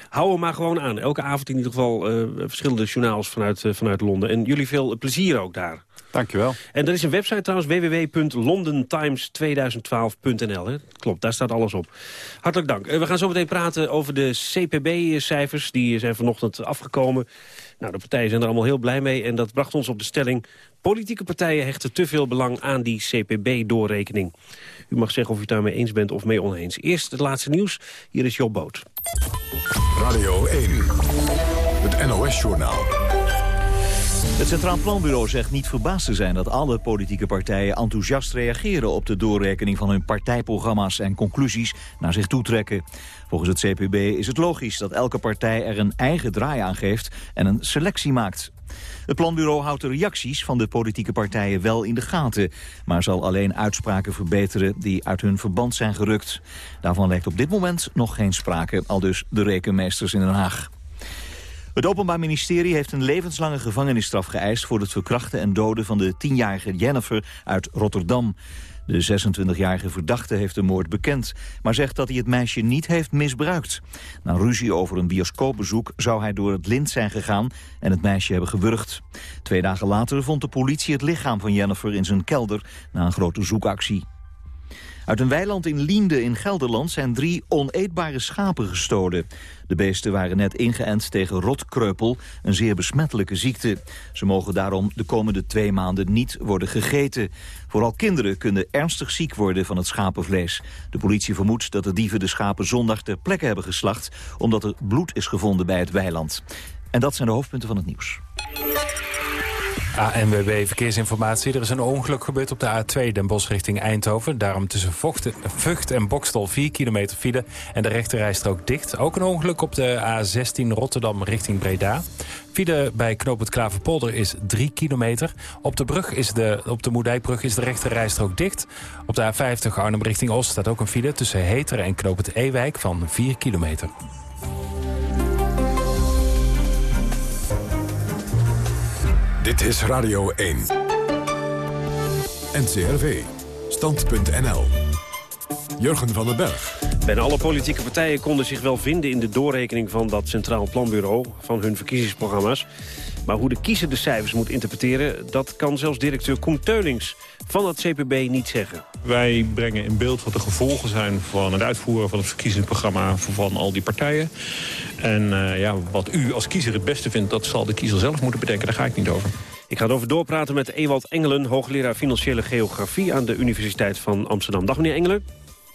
hou hem maar gewoon aan. Elke avond in ieder geval verschillende journaals vanuit, vanuit Londen. En jullie veel plezier ook daar. Dankjewel. En er is een website trouwens, www.londontimes2012.nl. Klopt, daar staat alles op. Hartelijk dank. Eh, we gaan zo meteen praten over de CPB-cijfers. Die zijn vanochtend afgekomen. Nou, de partijen zijn er allemaal heel blij mee. En dat bracht ons op de stelling... politieke partijen hechten te veel belang aan die CPB-doorrekening. U mag zeggen of u het daarmee eens bent of mee oneens. Eerst het laatste nieuws. Hier is Job Boot. Radio 1, het NOS-journaal. Het Centraal Planbureau zegt niet verbaasd te zijn dat alle politieke partijen enthousiast reageren op de doorrekening van hun partijprogramma's en conclusies naar zich toetrekken. Volgens het CPB is het logisch dat elke partij er een eigen draai aan geeft en een selectie maakt. Het planbureau houdt de reacties van de politieke partijen wel in de gaten... maar zal alleen uitspraken verbeteren die uit hun verband zijn gerukt. Daarvan lijkt op dit moment nog geen sprake, al dus de rekenmeesters in Den Haag. Het Openbaar Ministerie heeft een levenslange gevangenisstraf geëist... voor het verkrachten en doden van de tienjarige Jennifer uit Rotterdam. De 26-jarige verdachte heeft de moord bekend... maar zegt dat hij het meisje niet heeft misbruikt. Na ruzie over een bioscoopbezoek zou hij door het lint zijn gegaan... en het meisje hebben gewurgd. Twee dagen later vond de politie het lichaam van Jennifer in zijn kelder... na een grote zoekactie. Uit een weiland in Liende in Gelderland zijn drie oneetbare schapen gestolen. De beesten waren net ingeënt tegen rotkreupel, een zeer besmettelijke ziekte. Ze mogen daarom de komende twee maanden niet worden gegeten. Vooral kinderen kunnen ernstig ziek worden van het schapenvlees. De politie vermoedt dat de dieven de schapen zondag ter plekke hebben geslacht... omdat er bloed is gevonden bij het weiland. En dat zijn de hoofdpunten van het nieuws. ANWB Verkeersinformatie. Er is een ongeluk gebeurd op de A2 Den Bosch richting Eindhoven. Daarom tussen Vught en Bokstel 4 kilometer file en de rechterrijstrook dicht. Ook een ongeluk op de A16 Rotterdam richting Breda. File bij Knoop het Klaverpolder is 3 kilometer. Op de, brug is de, op de Moerdijkbrug is de rechterrijstrook dicht. Op de A50 Arnhem richting Oost staat ook een file tussen Heteren en Knoop het Ewijk van 4 kilometer. Dit is Radio 1. NCRV. Stand.nl. Jurgen van den Berg. Bijna alle politieke partijen konden zich wel vinden in de doorrekening van dat Centraal Planbureau van hun verkiezingsprogramma's. Maar hoe de kiezer de cijfers moet interpreteren, dat kan zelfs directeur Koen Teulings van het CPB niet zeggen. Wij brengen in beeld wat de gevolgen zijn van het uitvoeren van het verkiezingsprogramma van al die partijen. En uh, ja, wat u als kiezer het beste vindt, dat zal de kiezer zelf moeten bedenken. Daar ga ik niet over. Ik ga erover doorpraten met Ewald Engelen, hoogleraar Financiële Geografie aan de Universiteit van Amsterdam. Dag meneer Engelen.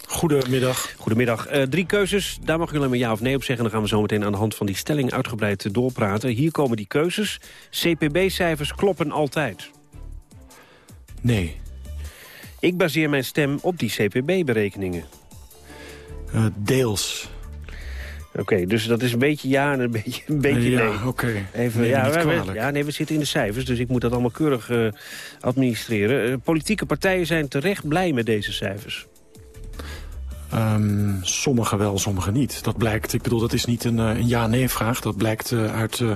Goedemiddag. Goedemiddag. Uh, drie keuzes, daar mag u alleen maar ja of nee op zeggen. Dan gaan we zo meteen aan de hand van die stelling uitgebreid doorpraten. Hier komen die keuzes. CPB-cijfers kloppen altijd. Nee. Ik baseer mijn stem op die CPB-berekeningen. Uh, deels. Oké, okay, dus dat is een beetje ja en een beetje, een beetje nee. Ja, oké. Okay. Even, nee, ja, we, ja, nee, we zitten in de cijfers, dus ik moet dat allemaal keurig uh, administreren. Uh, politieke partijen zijn terecht blij met deze cijfers. Um, sommige wel, sommige niet. Dat blijkt, ik bedoel, dat is niet een, een ja-nee-vraag. Dat blijkt uh, uit uh,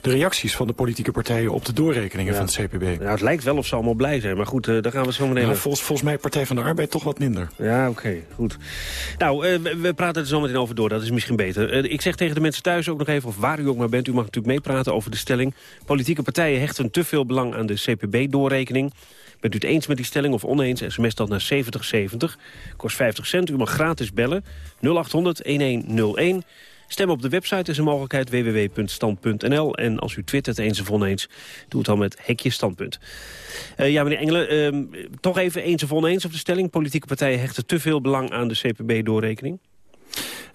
de reacties van de politieke partijen op de doorrekeningen ja. van het CPB. Nou, het lijkt wel of ze allemaal blij zijn, maar goed, uh, daar gaan we zo meteen... Nou, volgens, volgens mij Partij van de Arbeid toch wat minder. Ja, oké, okay, goed. Nou, we, we, praten er zo meteen over door, dat is misschien beter. ik zeg tegen de mensen thuis ook nog even, of waar u ook maar bent... u mag natuurlijk meepraten over de stelling. Politieke partijen hechten te veel belang aan de CPB-doorrekening... Bent u het eens met die stelling of oneens, sms dan naar 7070. Kost 50 cent. U mag gratis bellen. 0800-1101. Stem op de website is een mogelijkheid www.stand.nl. En als u twittert eens of oneens, doe het dan met hekje standpunt. Uh, ja, meneer Engelen, uh, toch even eens of oneens op de stelling. Politieke partijen hechten te veel belang aan de CPB-doorrekening?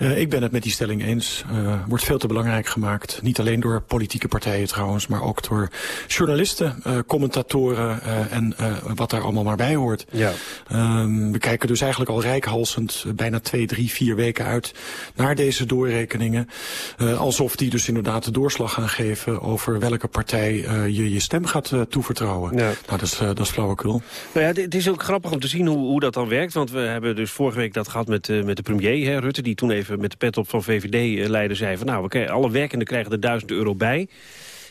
Uh, ik ben het met die stelling eens. Uh, wordt veel te belangrijk gemaakt. Niet alleen door politieke partijen trouwens, maar ook door journalisten, uh, commentatoren en wat daar allemaal maar bij hoort. Ja. Ehm, we kijken dus eigenlijk al rijkhalsend bijna twee, drie, vier weken uit naar deze doorrekeningen. alsof die dus inderdaad de doorslag gaan geven over welke partij je je stem gaat toevertrouwen. Ja. Nou, dat is, dat is flauwekul. Nou ja, het is ook grappig om te zien hoe, hoe dat dan werkt. Want we hebben dus vorige week dat gehad met, met de premier, hè, Rutte, die toen even met de pet op van VVD-leider zei... van nou, alle werkenden krijgen er 1000 euro bij.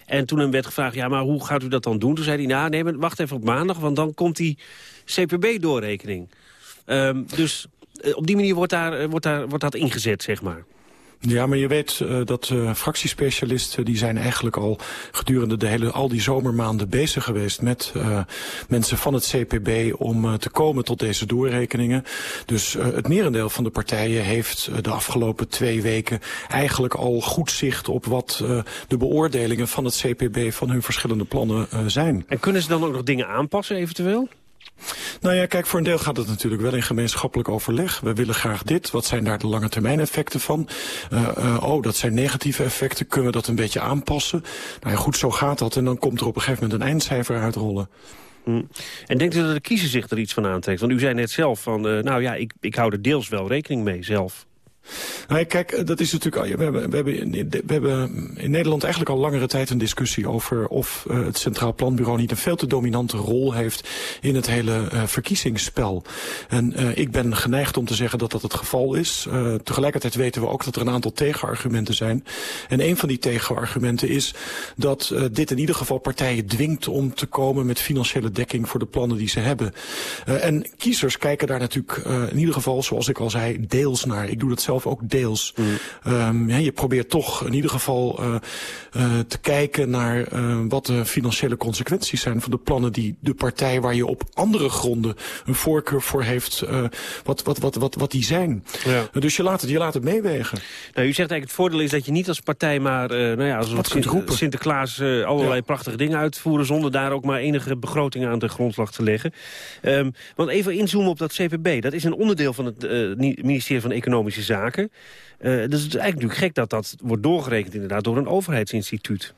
En toen hem werd gevraagd, ja, maar hoe gaat u dat dan doen? Toen zei hij, nou, nee, maar wacht even op maandag... want dan komt die CPB-doorrekening. Um, dus eh, op die manier wordt, daar, eh, wordt, daar, wordt dat ingezet, zeg maar. Ja, maar je weet uh, dat uh, fractiespecialisten... die zijn eigenlijk al gedurende de hele, al die zomermaanden bezig geweest... met uh, mensen van het CPB om te komen tot deze doorrekeningen. Dus het merendeel van de partijen heeft de afgelopen twee weken... eigenlijk al goed zicht op wat de beoordelingen van het CPB... van hun verschillende plannen zijn. En kunnen ze dan ook nog dingen aanpassen eventueel? Nou ja, kijk, voor een deel gaat het natuurlijk wel in gemeenschappelijk overleg. We willen graag dit. Wat zijn daar de lange termijn effecten van? Uh, uh, oh, dat zijn negatieve effecten. Kunnen we dat een beetje aanpassen? Nou ja, goed, zo gaat dat. En dan komt er op een gegeven moment een eindcijfer uitrollen. Mm. En denkt u dat de kiezer zich er iets van aantrekt? Want u zei net zelf van, uh, nou ja, ik, ik hou er deels wel rekening mee zelf. Nou, kijk, dat is natuurlijk. We hebben, we, hebben, we hebben in Nederland eigenlijk al langere tijd een discussie over of uh, het Centraal Planbureau niet een veel te dominante rol heeft in het hele uh, verkiezingsspel. En ik ben geneigd om te zeggen dat dat het geval is. tegelijkertijd weten we ook dat er een aantal tegenargumenten zijn. En een van die tegenargumenten is dat dit in ieder geval partijen dwingt om te komen met financiële dekking voor de plannen die ze hebben. en kiezers kijken daar natuurlijk in ieder geval, zoals ik al zei, deels naar. Ik doe dat zelf zelf ook deels. Mm. Um, ja, je probeert toch in ieder geval uh, uh, te kijken naar uh, wat de financiële consequenties zijn van de plannen die de partij waar je op andere gronden een voorkeur voor heeft, wat, wat, wat, wat, wat die zijn. Ja. dus je laat, het, je laat het meewegen. Nou, u zegt eigenlijk het voordeel is dat je niet als partij maar, nou ja, als wat Sint roepen. Sinterklaas allerlei ja. prachtige dingen uitvoeren zonder daar ook maar enige begroting aan de grondslag te leggen. Um, want even inzoomen op dat CPB. Dat is een onderdeel van het ministerie van Economische Zaken Uh, dus het is eigenlijk natuurlijk gek dat dat wordt doorgerekend inderdaad door een overheidsinstituut.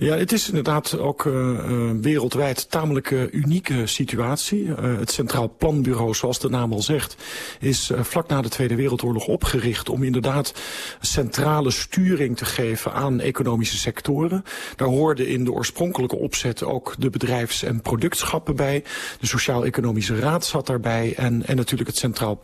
Ja, het is inderdaad ook uh, wereldwijd tamelijk uh, unieke situatie. Het Centraal Planbureau, zoals de naam al zegt, is vlak na de Tweede Wereldoorlog opgericht om inderdaad centrale sturing te geven aan economische sectoren. Daar hoorden in de oorspronkelijke opzet ook de bedrijfs- en productschappen bij. De Sociaal-Economische Raad zat daarbij en, en natuurlijk het Centraal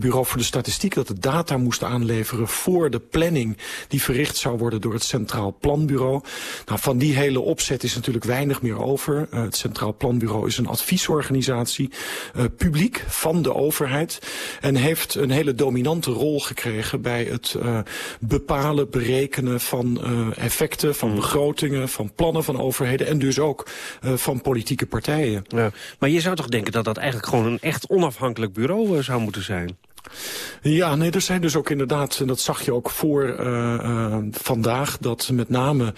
Bureau voor de Statistiek dat de data moest aanleveren voor de planning die verricht zou worden door het Centraal Planbureau. Nou, van die hele opzet is natuurlijk weinig meer over. Uh, het Centraal Planbureau is een adviesorganisatie, uh, publiek van de overheid. En heeft een hele dominante rol gekregen bij het uh, bepalen, berekenen van effecten, van mm. begrotingen, van plannen van overheden. En dus ook van politieke partijen. Ja, maar je zou toch denken dat dat eigenlijk gewoon een echt onafhankelijk bureau zou moeten zijn? Ja, nee, er zijn dus ook inderdaad, en dat zag je ook voor uh, uh, vandaag, dat met name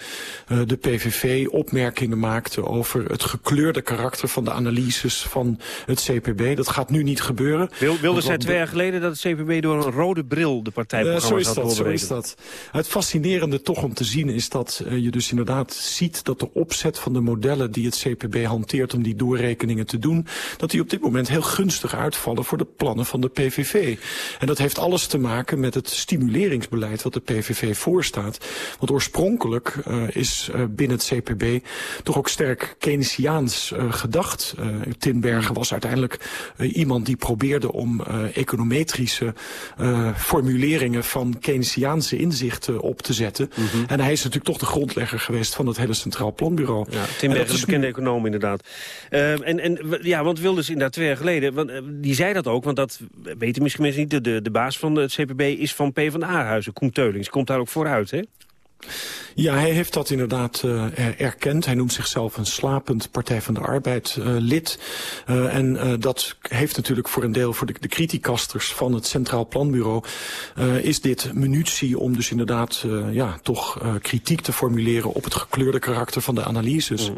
uh, de PVV opmerkingen maakte over het gekleurde karakter van de analyses van het CPB. Dat gaat nu niet gebeuren. Wil, wilde zij twee jaar geleden dat het CPB door een rode bril de partijprogramma's had dat, Zo is dat. Het fascinerende toch om te zien is dat je dus inderdaad ziet dat de opzet van de modellen die het CPB hanteert om die doorrekeningen te doen, dat die op dit moment heel gunstig uitvallen voor de plannen van de PVV. En dat heeft alles te maken met het stimuleringsbeleid wat de PVV voorstaat. Want oorspronkelijk uh, is uh, binnen het CPB toch ook sterk Keynesiaans uh, gedacht. Tinbergen was uiteindelijk iemand die probeerde om econometrische formuleringen van Keynesiaanse inzichten op te zetten. Mm -hmm. En hij is natuurlijk toch de grondlegger geweest van het hele Centraal Planbureau. Ja, Tinbergen is een bekende econoom inderdaad. Ehm, en, en ja, want Wilders inderdaad twee jaar geleden, want, die zei dat ook, want dat weten misschien niet, de, de, baas van het CPB is van PvdA-huizen, Koen Teulings. Komt daar ook vooruit, hè? Ja, hij heeft dat inderdaad uh, erkend. Hij noemt zichzelf een slapend Partij van de Arbeid uh, lid. Uh, en dat heeft natuurlijk voor een deel voor de, de criticasters van het Centraal Planbureau... is dit munitie om dus inderdaad ja, toch kritiek te formuleren... op het gekleurde karakter van de analyses. Mm.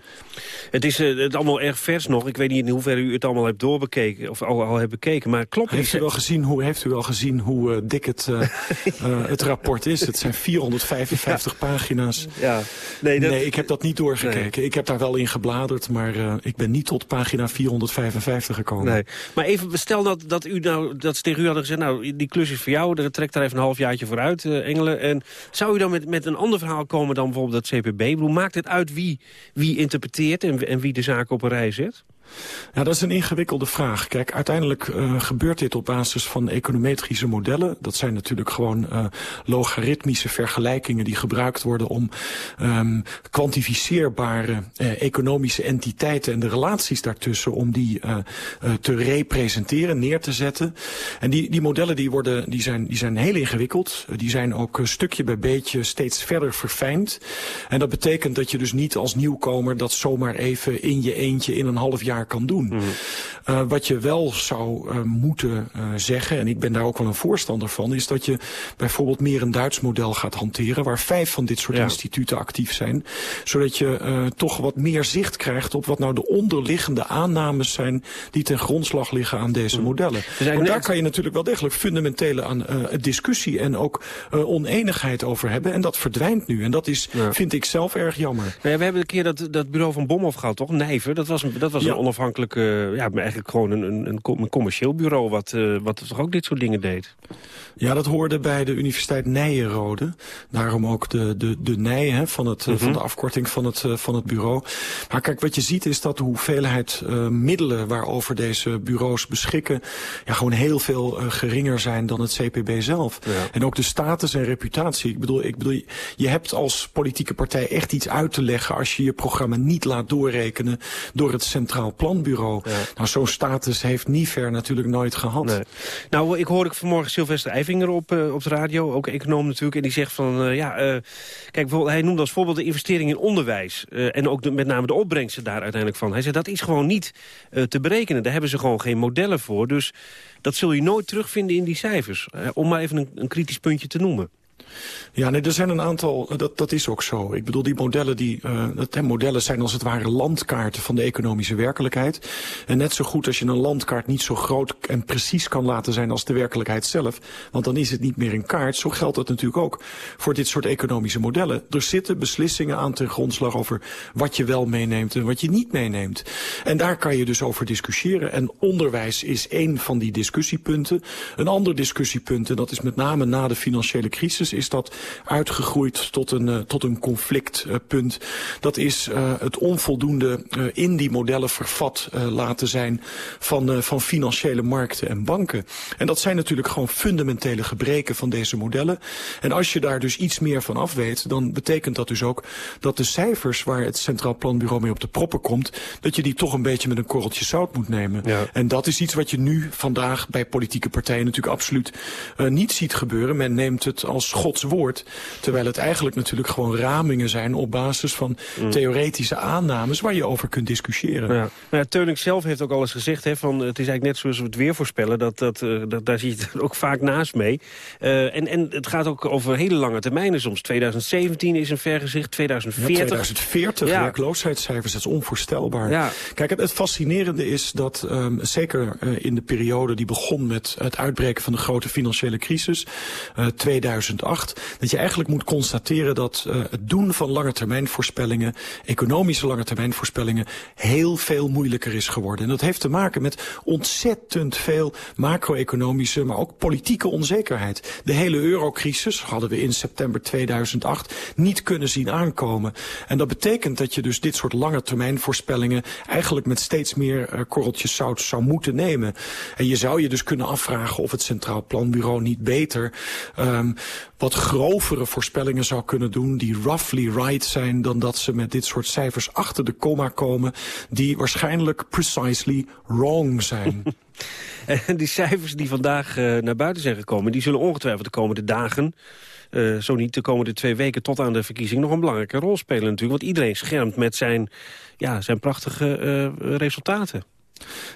Het is het allemaal erg vers nog. Ik weet niet in hoeverre u het allemaal hebt doorbekeken of al, al hebt bekeken. Maar klopt heeft u wel gezien hoe, heeft u wel gezien hoe dik het, het rapport is? Het zijn 455 pagina's. Ja. Nee, dat... nee, ik heb dat niet doorgekeken. Ik heb daar wel in gebladerd, maar uh, ik ben niet tot pagina 455 gekomen. Nee. Maar even, stel dat, dat, u nou, dat ze tegen u hadden gezegd... nou, die klus is voor jou, trek daar even een halfjaartje vooruit, uh, Engelen. En zou u dan met, met een ander verhaal komen dan bijvoorbeeld dat CPB? Hoe maakt het uit wie, wie interpreteert en, en wie de zaak op een rij zet? Ja, dat is een ingewikkelde vraag. Kijk, uiteindelijk uh, gebeurt dit op basis van econometrische modellen. Dat zijn natuurlijk gewoon uh, logaritmische vergelijkingen die gebruikt worden om um, kwantificeerbare uh, economische entiteiten en de relaties daartussen om die te representeren, neer te zetten. En die, die modellen die worden, die zijn, die zijn heel ingewikkeld. Die zijn ook stukje bij beetje steeds verder verfijnd. En dat betekent dat je dus niet als nieuwkomer dat zomaar even in je eentje in een half jaar kan doen. Mm. Uh, wat je wel zou uh, moeten uh, zeggen, en ik ben daar ook wel een voorstander van... is dat je bijvoorbeeld meer een Duits model gaat hanteren... waar vijf van dit soort ja. instituten actief zijn. Zodat je toch wat meer zicht krijgt op wat nou de onderliggende aannames zijn... die ten grondslag liggen aan deze mm. modellen. Dus en daar kan je natuurlijk wel degelijk fundamentele aan, discussie... en ook oneenigheid over hebben. En dat verdwijnt nu. En dat is, ja. vind ik zelf erg jammer. Nou ja, we hebben een keer dat, dat bureau van Bomhoff gehad, toch? Nijver, dat was een, dat was een onafhankelijk, uh, ja, eigenlijk gewoon een, een, een commercieel bureau... Wat, uh, wat toch ook dit soort dingen deed. Ja, dat hoorde bij de Universiteit Nijenrode. Daarom ook de, de, de Nij hè, van, het, mm -hmm. van de afkorting van het, van het bureau. Maar kijk, wat je ziet is dat de hoeveelheid uh, middelen... waarover deze bureaus beschikken... Ja, gewoon heel veel geringer zijn dan het CPB zelf. Ja. En ook de status en reputatie. Ik bedoel, ik bedoel, je hebt als politieke partij echt iets uit te leggen... als je je programma niet laat doorrekenen door het Centraal Planbureau. Ja. Nou, zo'n status heeft Niver natuurlijk nooit gehad. Nee. Nou, ik hoorde vanmorgen Sylvester Eivinger op, uh, op de radio, ook econoom natuurlijk. En die zegt van, uh, ja, uh, kijk, hij noemde als voorbeeld de investering in onderwijs. en ook de, met name de opbrengsten daar uiteindelijk van. Hij zei, dat is gewoon niet te berekenen. Daar hebben ze gewoon geen modellen voor. Dus dat zul je nooit terugvinden in die cijfers. om maar even een, een kritisch puntje te noemen. Ja, nee, er zijn een aantal, dat, dat is ook zo. Ik bedoel, die modellen, die, dat, modellen zijn als het ware landkaarten van de economische werkelijkheid. En net zo goed als je een landkaart niet zo groot en precies kan laten zijn als de werkelijkheid zelf. Want dan is het niet meer een kaart. Zo geldt dat natuurlijk ook voor dit soort economische modellen. Er zitten beslissingen aan ten grondslag over wat je wel meeneemt en wat je niet meeneemt. En daar kan je dus over discussiëren. En onderwijs is één van die discussiepunten. Een ander discussiepunt, en dat is met name na de financiële crisis is dat uitgegroeid tot een, uh, tot een conflictpunt. Dat is uh, het onvoldoende in die modellen vervat laten zijn van, van financiële markten en banken. En dat zijn natuurlijk gewoon fundamentele gebreken van deze modellen. En als je daar dus iets meer van af weet, dan betekent dat dus ook dat de cijfers waar het Centraal Planbureau mee op de proppen komt, dat je die toch een beetje met een korreltje zout moet nemen. Ja. En dat is iets wat je nu vandaag bij politieke partijen natuurlijk absoluut niet ziet gebeuren. Men neemt het als God Gods woord. Terwijl het eigenlijk natuurlijk gewoon ramingen zijn op basis van mm. theoretische aannames waar je over kunt discussiëren. Ja. Nou Teuning zelf heeft ook al eens gezegd, hè, van, het is eigenlijk net zoals we het weer voorspellen, dat, dat, uh, dat, daar zie je het ook vaak naast mee. Uh, en, en het gaat ook over hele lange termijnen soms. 2017 is een vergezicht, 2040. Ja, 2040, ja. werkloosheidscijfers, dat is onvoorstelbaar. Ja. Kijk, het, het fascinerende is dat, um, zeker uh, in de periode die begon met het uitbreken van de grote financiële crisis, 2008, dat je eigenlijk moet constateren dat uh, het doen van langetermijnvoorspellingen, economische langetermijnvoorspellingen, heel veel moeilijker is geworden. En dat heeft te maken met ontzettend veel macro-economische, maar ook politieke onzekerheid. De hele eurocrisis hadden we in september 2008 niet kunnen zien aankomen. En dat betekent dat je dus dit soort langetermijnvoorspellingen eigenlijk met steeds meer uh, korreltjes zout zou moeten nemen. En je zou je dus kunnen afvragen of het Centraal Planbureau niet beter um, wat grovere voorspellingen zou kunnen doen... die roughly right zijn dan dat ze met dit soort cijfers achter de komma komen... die waarschijnlijk precisely wrong zijn. En die cijfers die vandaag uh, naar buiten zijn gekomen... die zullen ongetwijfeld de komende dagen... Uh, zo niet de komende twee weken tot aan de verkiezing... nog een belangrijke rol spelen natuurlijk. Want iedereen schermt met zijn, ja, zijn prachtige uh, resultaten.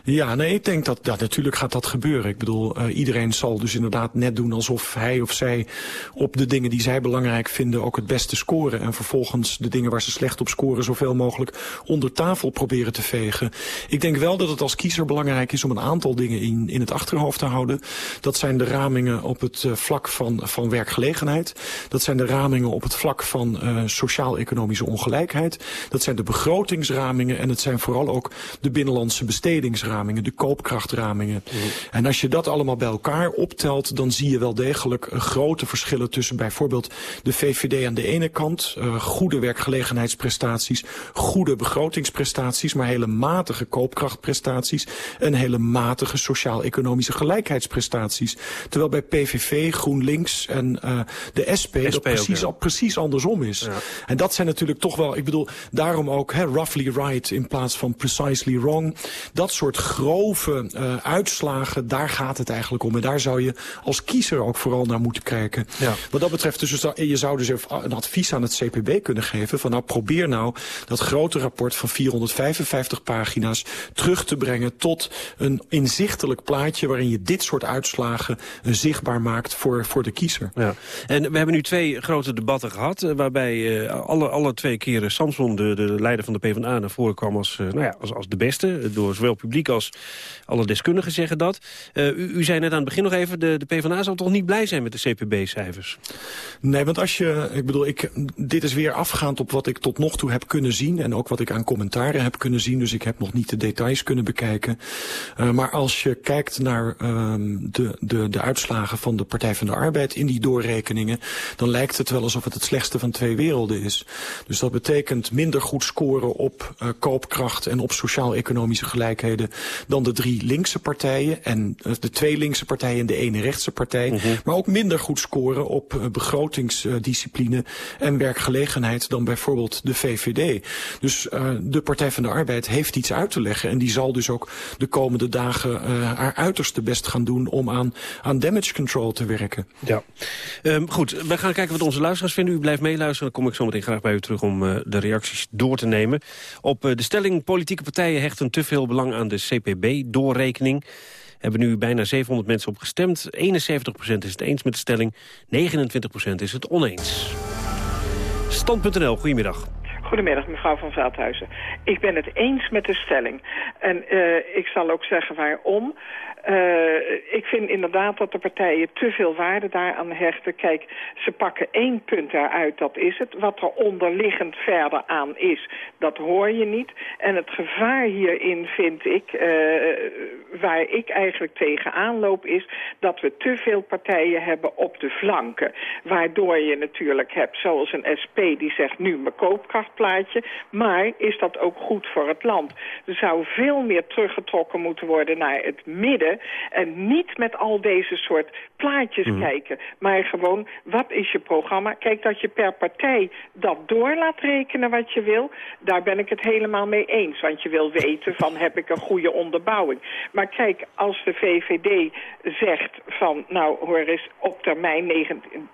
Ja, nee, ik denk dat, ja, natuurlijk gaat dat gebeuren. Ik bedoel, uh, iedereen zal dus inderdaad net doen alsof hij of zij op de dingen die zij belangrijk vinden ook het beste scoren. En vervolgens de dingen waar ze slecht op scoren zoveel mogelijk onder tafel proberen te vegen. Ik denk wel dat het als kiezer belangrijk is om een aantal dingen in, in het achterhoofd te houden. Dat zijn de ramingen op het uh, vlak van, van werkgelegenheid. Dat zijn de ramingen op het vlak van uh, sociaal-economische ongelijkheid. Dat zijn de begrotingsramingen en het zijn vooral ook de binnenlandse bestedingen bestedingsramingen, de koopkrachtramingen. Mm. En als je dat allemaal bij elkaar optelt, dan zie je wel degelijk uh, grote verschillen tussen bijvoorbeeld de VVD aan de ene kant, uh, goede werkgelegenheidsprestaties, goede begrotingsprestaties, maar hele matige koopkrachtprestaties en hele matige sociaal-economische gelijkheidsprestaties. Terwijl bij PVV, GroenLinks en uh, de SP, SP dat precies, al, precies andersom is. Ja. En dat zijn natuurlijk toch wel, ik bedoel, daarom ook roughly right in plaats van precisely wrong. Dat dat soort grove uh, uitslagen, daar gaat het eigenlijk om. En daar zou je als kiezer ook vooral naar moeten kijken. Ja. Wat dat betreft, dus, je zou dus een advies aan het CPB kunnen geven... van nou probeer nou dat grote rapport van 455 pagina's terug te brengen... tot een inzichtelijk plaatje waarin je dit soort uitslagen uh, zichtbaar maakt voor, voor de kiezer. Ja. En we hebben nu twee grote debatten gehad... Waarbij uh, alle, alle twee keren Samson, de, de leider van de PvdA, naar voren kwam als, nou ja, als, als de beste... door zowel publiek als alle deskundigen zeggen dat. Uh, u, u, zei net aan het begin nog even, de, de PvdA zal toch niet blij zijn met de CPB-cijfers? Nee, want als je, ik bedoel, ik, dit is weer afgaand op wat ik tot nog toe heb kunnen zien... en ook wat ik aan commentaren heb kunnen zien, dus ik heb nog niet de details kunnen bekijken. Uh, maar als je kijkt naar uh, de, de, de uitslagen van de Partij van de Arbeid in die doorrekeningen... dan lijkt het wel alsof het het slechtste van twee werelden is. Dus dat betekent minder goed scoren op uh, koopkracht en op sociaal-economische gelijkheid dan de drie linkse partijen en eh, de twee linkse partijen en de ene rechtse partij. -hmm. Maar ook minder goed scoren op uh, begrotingsdiscipline en werkgelegenheid dan bijvoorbeeld de VVD. Dus uh, de Partij van de Arbeid heeft iets uit te leggen en die zal dus ook de komende dagen haar uiterste best gaan doen om aan, aan damage control te werken. Ja, um, goed. We gaan kijken wat onze luisteraars vinden. U blijft meeluisteren. Dan kom ik zo meteen graag bij u terug om de reacties door te nemen. Op de stelling politieke partijen hechten te veel belang aan de CPB-doorrekening. Hebben nu bijna 700 mensen op gestemd. 71% is het eens met de stelling, 29% is het oneens. Stand.nl, goedemiddag. Goedemiddag, mevrouw van Veldhuizen. Ik ben het eens met de stelling. En uh, ik zal ook zeggen waarom. Uh, ik vind inderdaad dat de partijen te veel waarde daaraan hechten. Kijk, ze pakken één punt daaruit, dat is het. Wat er onderliggend verder aan is, dat hoor je niet. En het gevaar hierin vind ik, uh, waar ik eigenlijk tegenaan loop, is dat we te veel partijen hebben op de flanken. Waardoor je natuurlijk hebt, zoals een SP die zegt nu mijn koopkrachtplaatje. Maar is dat ook goed voor het land? Er zou veel meer teruggetrokken moeten worden naar het midden en niet met al deze soort plaatjes mm. kijken. Maar gewoon, wat is je programma? Kijk, dat je per partij dat door laat rekenen wat je wil... daar ben ik het helemaal mee eens. Want je wil weten van, heb ik een goede onderbouwing? Maar kijk, als de VVD zegt van... nou, hoor eens, op termijn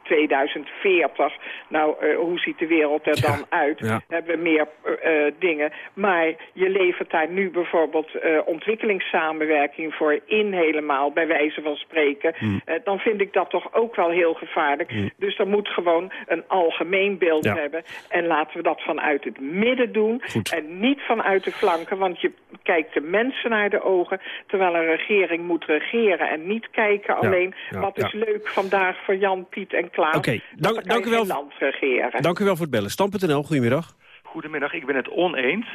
2040... nou, uh, hoe ziet de wereld er dan uit? Ja. Hebben we meer uh, dingen. Maar je levert daar nu bijvoorbeeld uh, ontwikkelingssamenwerking voor in helemaal, bij wijze van spreken... Mm. Uh, dan vind ik dat toch ook wel heel gevaarlijk. Mm. Dus dan moet gewoon een algemeen beeld ja. hebben. En laten we dat vanuit het midden doen Goed. en niet vanuit de flanken. Want je kijkt de mensen naar de ogen, terwijl een regering moet regeren... en niet kijken ja. alleen ja. wat is leuk vandaag voor Jan, Piet en Klaas. Oké, okay. dank, dank u wel. Land regeren. Dank u wel voor het bellen. Stam.nl, goedemiddag. Goedemiddag, ik ben het oneens.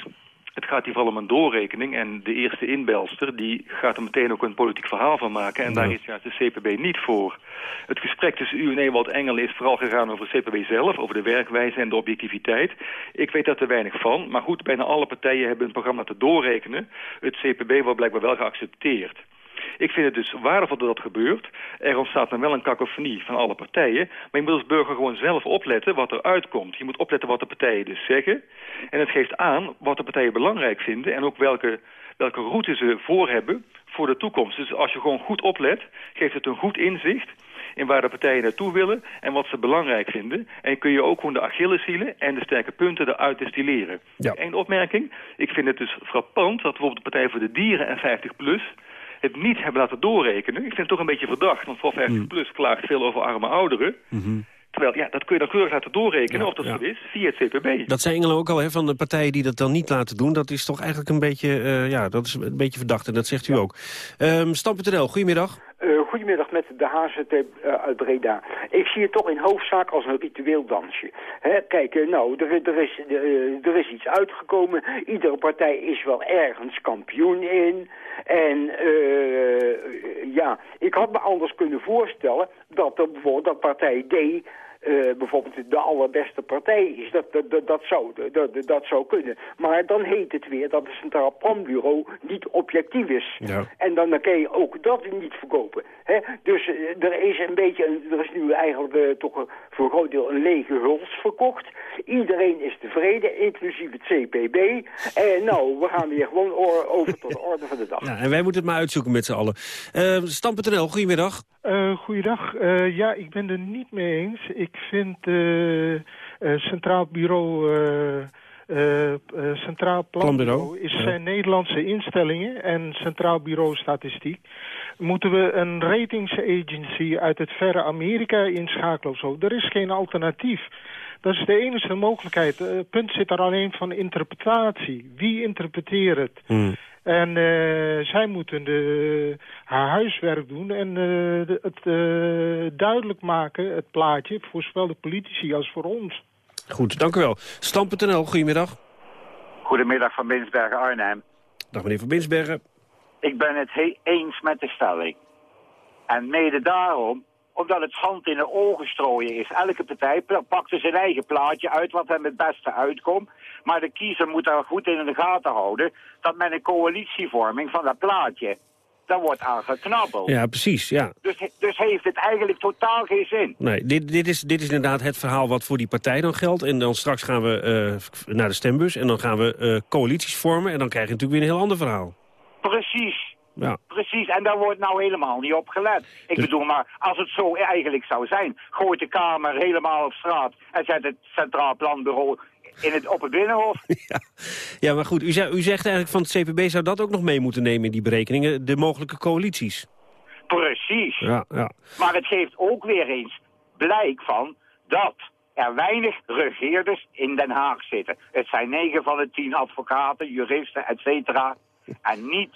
Het gaat hier vooral om een doorrekening en de eerste inbelster die gaat er meteen ook een politiek verhaal van maken. En ja. daar is juist de CPB niet voor. Het gesprek tussen u en Ewald Engel is vooral gegaan over de CPB zelf, over de werkwijze en de objectiviteit. Ik weet daar te weinig van, maar goed, bijna alle partijen hebben een programma te doorrekenen. Het CPB wordt blijkbaar wel geaccepteerd. Ik vind het dus waardevol dat dat gebeurt. Er ontstaat dan wel een kakofonie van alle partijen. Maar je moet als burger gewoon zelf opletten wat er uitkomt. Je moet opletten wat de partijen dus zeggen. En het geeft aan wat de partijen belangrijk vinden... en ook welke, welke route ze voor hebben voor de toekomst. Dus als je gewoon goed oplet, geeft het een goed inzicht in waar de partijen naartoe willen en wat ze belangrijk vinden. En kun je ook gewoon de Achilleshielen en de sterke punten eruit destilleren. Ja. Eén opmerking. Ik vind het dus frappant dat bijvoorbeeld de Partij voor de Dieren en 50PLUS het niet hebben laten doorrekenen. Ik vind het toch een beetje verdacht, want voor 50PLUS klaagt veel over arme ouderen. Terwijl, ja, dat kun je dan keurig laten doorrekenen of dat zo is, via het CPB. Dat zei Engelen ook al, hè, van de partijen die dat dan niet laten doen. Dat is toch eigenlijk een beetje, eh, ja, dat is een beetje verdacht. En dat zegt u ook. Um, Stam.nl, goedemiddag. Uh, goedemiddag met de HZT uh, uit Breda. Ik zie het toch in hoofdzaak als een ritueel dansje. Hè, kijk, uh, nou, er, er, is, er is iets uitgekomen. Iedere partij is wel ergens kampioen in. En ja, ik had me anders kunnen voorstellen dat er bijvoorbeeld dat partij D uh, bijvoorbeeld de allerbeste partij is. Dat, dat, dat, dat, zou, dat, dat zou kunnen. Maar dan heet het weer dat het Centraal Planbureau niet objectief is. Ja. En dan, dan kan je ook dat niet verkopen. Hè? Dus uh, er is een beetje, een, er is nu eigenlijk uh, toch een, voor een groot deel een lege huls verkocht. Iedereen is tevreden, inclusief het CPB. En nou, we gaan weer gewoon over tot de orde van de dag. Ja, en wij moeten het maar uitzoeken met z'n allen. Stam.nl, goedemiddag. Uh, goeiedag. Uh, ja, ik ben er niet mee eens. Ik vind uh, Centraal Bureau... Centraal Planbureau, is ja. zijn Nederlandse instellingen en Centraal Bureau Statistiek. Moeten we een ratingsagency uit het verre Amerika inschakelen of zo? Er is geen alternatief. Dat is de enige mogelijkheid. Het punt zit er alleen van interpretatie. Wie interpreteert het? Hmm. En uh, zij moeten de, haar huiswerk doen en uh, de, het uh, duidelijk maken, het plaatje, voor zowel de politici als voor ons. Goed, dank u wel. Stam.nl, goedemiddag. Goedemiddag van Binsbergen Arnhem. Dag meneer van Binsbergen. Ik ben het eens met de stelling. En mede daarom, omdat het zand in de ogen strooien is. Elke partij pakt er zijn eigen plaatje uit wat hem het beste uitkomt. Maar de kiezer moet daar goed in de gaten houden dat met een coalitievorming van dat plaatje, daar wordt aan geknabbeld. Ja, precies, ja. Dus, dus heeft het eigenlijk totaal geen zin. Nee, dit, dit, is, dit is inderdaad het verhaal wat voor die partij dan geldt. En dan straks gaan we uh, naar de stembus en dan gaan we uh, coalities vormen. En dan krijg je natuurlijk weer een heel ander verhaal. Precies. Ja. Precies, en daar wordt nou helemaal niet op gelet. Ik dus... bedoel, maar als het zo eigenlijk zou zijn... gooit de Kamer helemaal op straat... en zet het Centraal Planbureau in het, op het Binnenhof. Ja, ja maar goed, u, zei, u zegt eigenlijk van het CPB zou dat ook nog mee moeten nemen in die berekeningen. De mogelijke coalities. Precies. Ja, ja. Maar het geeft ook weer eens blijk van dat er weinig regeerders in Den Haag zitten. Het zijn negen van de tien advocaten, juristen, et cetera. En niet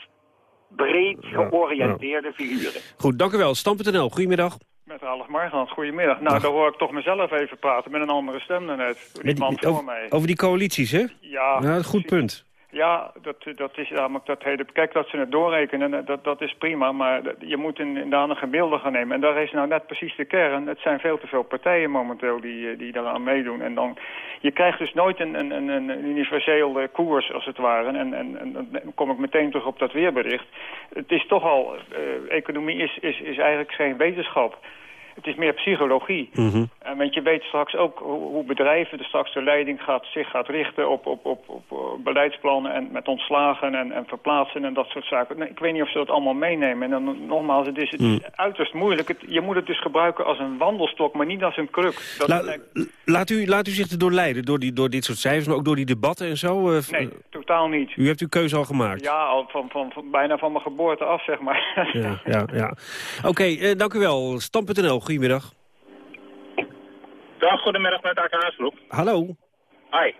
breed georiënteerde ja, ja. figuren. Goed, dank u wel. Stam.nl, goedemiddag. Met Ralf Margans, goedemiddag. Nou, daar hoor ik toch mezelf even praten met een andere stem daarnet. Die, die man voor over, mij. over die coalities, hè? Ja. ja goed punt. Ja, dat, dat is namelijk dat hele... Kijk, dat ze het doorrekenen, dat, dat is prima. Maar je moet inderdaad een gemiddelde gaan nemen. En daar is nou net precies de kern. Het zijn veel te veel partijen momenteel die, die daaraan meedoen. En dan, je krijgt dus nooit een, een, een, universeel koers, als het ware. En, en, en dan kom ik meteen terug op dat weerbericht. Het is toch al... Economie is, is, is eigenlijk geen wetenschap. Het is meer psychologie. Mm -hmm. En want je weet straks ook hoe, bedrijven, de straks de leiding gaat, zich gaat richten op, op, op, op beleidsplannen en met ontslagen en, en verplaatsen en dat soort zaken. Nee, ik weet niet of ze dat allemaal meenemen. En dan nogmaals, het is, het is mm. uiterst moeilijk. Het, je moet het dus gebruiken als een wandelstok, maar niet als een kruk. Dat La, laat, u, laat u zich erdoor leiden, door, die, door dit soort cijfers, maar ook door die debatten en zo? Uh, nee, totaal niet. U hebt uw keuze al gemaakt? Ja, al van, van, van bijna van mijn geboorte af, zeg maar. ja, ja, ja. Oké, okay, uh, dank u wel. Stam.nl, goedemiddag. Dag, goedemiddag met Ake Haasbroek. Hallo. Hi.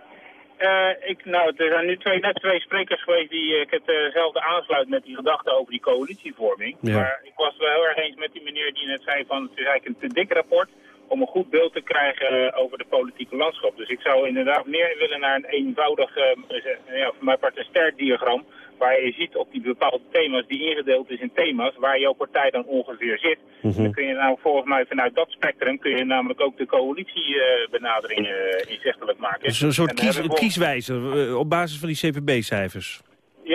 Uh, ik, nou, er zijn nu twee, net twee sprekers geweest die ik hetzelfde uh aansluit met die gedachte over die coalitievorming. Ja. Maar ik was het wel heel erg eens met die meneer die net zei van het is eigenlijk een te dik rapport om een goed beeld te krijgen uh, over de politieke landschap. Dus ik zou inderdaad meer willen naar een eenvoudig, ja, voor mijn part een sterk diagram waar je ziet op die bepaalde thema's die ingedeeld is in thema's waar jouw partij dan ongeveer zit. Mhm. Mm -hmm. Dan kun je nou volgens mij vanuit dat spectrum kun je namelijk ook de coalitiebenadering uh, inzichtelijk maken. Dus een soort kies, kieswijzer uh, op basis van die CPB-cijfers.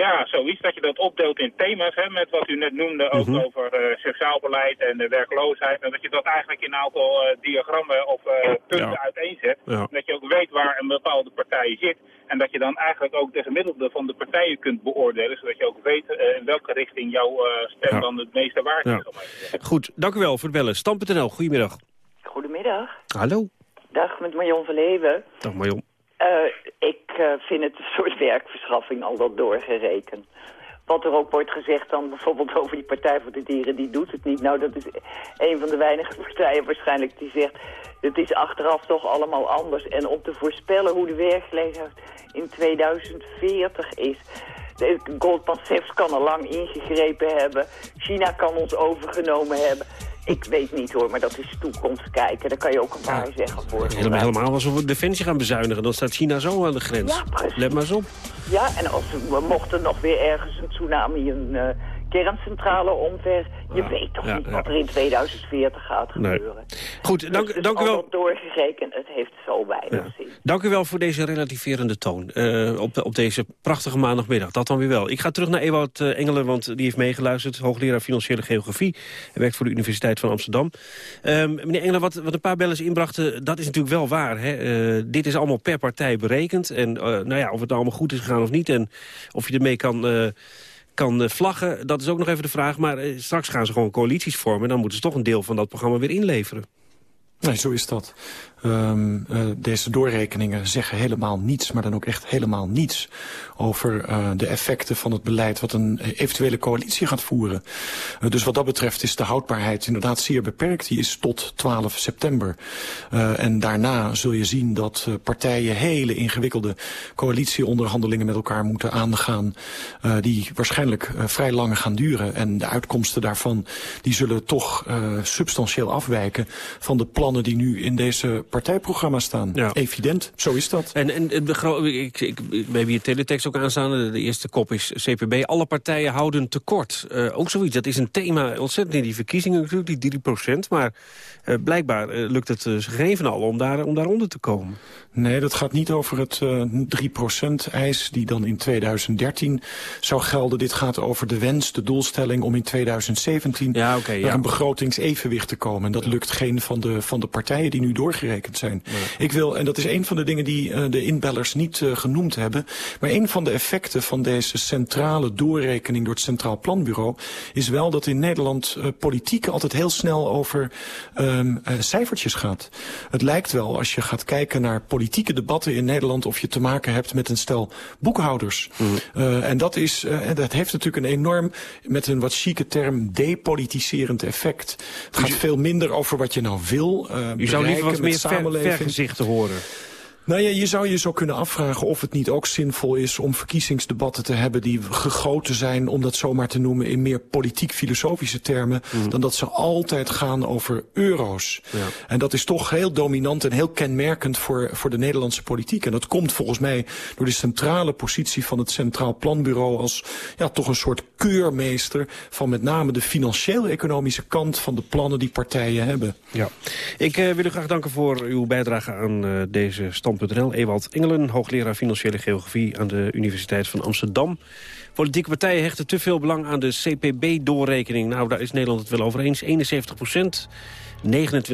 Ja, zoiets dat je dat opdeelt in thema's, hè, met wat u net noemde, ook Mhm. over eh, sociaal beleid en de werkloosheid. En dat je dat eigenlijk in een aantal eh, diagrammen of eh, punten Ja. uiteenzet. Ja. Dat je ook weet waar een bepaalde partij zit. En dat je dan eigenlijk ook de gemiddelde van de partijen kunt beoordelen. Zodat je ook weet in welke richting jouw eh, stem Ja. dan het meeste waard is. Goed, dank u wel voor het bellen. Stam.nl, goedemiddag. Goedemiddag. Hallo. Dag, met Marion van Leeuwen. Dag Marion. Eh, ik eh, vind het een soort werkverschaffing al dat doorgerekend. Wat er ook wordt gezegd dan bijvoorbeeld over die Partij voor de Dieren, die doet het niet. Nou, dat is een van de weinige partijen waarschijnlijk die zegt... het is achteraf toch allemaal anders. En om te voorspellen hoe de werkgelegenheid in 2040 is... Goldman Sachs kan al lang ingegrepen hebben. China kan ons overgenomen hebben. Ik weet niet hoor, maar dat is toekomst kijken. Daar kan je ook een paar zeggen voor. Helemaal, helemaal als we defensie gaan bezuinigen, dan staat China zo aan de grens. Ja, precies. Let maar eens op. Ja, en als we mochten nog weer ergens een tsunami een eh, kerncentrale omver... je weet toch ja, niet ja. wat er in 2040 gaat Nee. gebeuren. Goed, dank, Dus dank u wel. doorgerekend, het heeft zo weinig zin. Dank u wel voor deze relativerende toon eh, op, op deze prachtige maandagmiddag. Dat dan weer wel. Ik ga terug naar Ewout eh, Engelen, want die heeft meegeluisterd. Hoogleraar Financiële Geografie. Hij werkt voor de Universiteit van Amsterdam. Ehm, meneer Engelen, wat, wat een paar bellers inbrachten, dat is natuurlijk wel waar. Hè? Eh, dit is allemaal per partij berekend. En nou ja, of het nou allemaal goed is gegaan of niet... en of je ermee kan... kan eh, vlaggen, dat is ook nog even de vraag. Maar eh, straks gaan ze gewoon coalities vormen... en dan moeten ze toch een deel van dat programma weer inleveren. Nee, zo is dat. Ehm, eh, deze doorrekeningen zeggen helemaal niets, maar dan ook echt helemaal niets over eh, de effecten van het beleid wat een eventuele coalitie gaat voeren. Eh, dus wat dat betreft is de houdbaarheid inderdaad zeer beperkt. Die is tot 12 september. En daarna zul je zien dat partijen hele ingewikkelde coalitieonderhandelingen met elkaar moeten aangaan. die waarschijnlijk vrij lang gaan duren. En de uitkomsten daarvan die zullen toch substantieel afwijken van de plannen die nu in deze partijprogramma's staan. Evident, zo is dat. En, en de ik, ik, we hebben hier teletext ook aanstaan. De, de eerste kop is CPB. Alle partijen houden tekort. Eh, ook zoiets. Dat is een thema ontzettend in die verkiezingen natuurlijk, die 3 procent. Maar eh, blijkbaar eh, lukt het uh, geen van allen om, daar, om daaronder te komen. Nee, dat gaat niet over het uh, 3%-eis die dan in 2013 zou gelden. Dit gaat over de wens, de doelstelling om in 2017 ja, okay, naar ja. een begrotingsevenwicht te komen. En dat lukt geen van de, van de partijen die nu zijn. Nee. Ik wil, en dat is een van de dingen die uh, de inbellers niet uh, genoemd hebben, maar een van de effecten van deze centrale doorrekening door het Centraal Planbureau is wel dat in Nederland uh, politiek altijd heel snel over um, cijfertjes gaat. Het lijkt wel, als je gaat kijken naar politieke debatten in Nederland, of je te maken hebt met een stel boekhouders. Mm. En dat, is, dat heeft natuurlijk een enorm, met een wat chique term, depolitiserend effect. Het gaat veel minder over wat je nou wil uh, U zou liever wat meer ver, vergezichten horen. Nou ja, je zou je zo kunnen afvragen of het niet ook zinvol is om verkiezingsdebatten te hebben die gegoten zijn, om dat zomaar te noemen, in meer politiek-filosofische termen, mm. dan dat ze altijd gaan over euro's. Ja. En dat is toch heel dominant en heel kenmerkend voor, voor de Nederlandse politiek. En dat komt volgens mij door de centrale positie van het Centraal Planbureau als ja, toch een soort keurmeester van met name de financieel-economische kant van de plannen die partijen hebben. Ja. Ik uh, wil u graag danken voor uw bijdrage aan uh, deze stand Ewald Engelen, hoogleraar Financiële Geografie aan de Universiteit van Amsterdam. Politieke partijen hechten te veel belang aan de CPB-doorrekening. Nou, daar is Nederland het wel over eens. 71 procent. 29%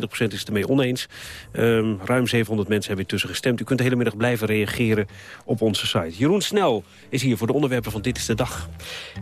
is het ermee oneens. Um, ruim 700 mensen hebben intussen gestemd. U kunt de hele middag blijven reageren op onze site. Jeroen Snel is hier voor de onderwerpen van Dit is de Dag.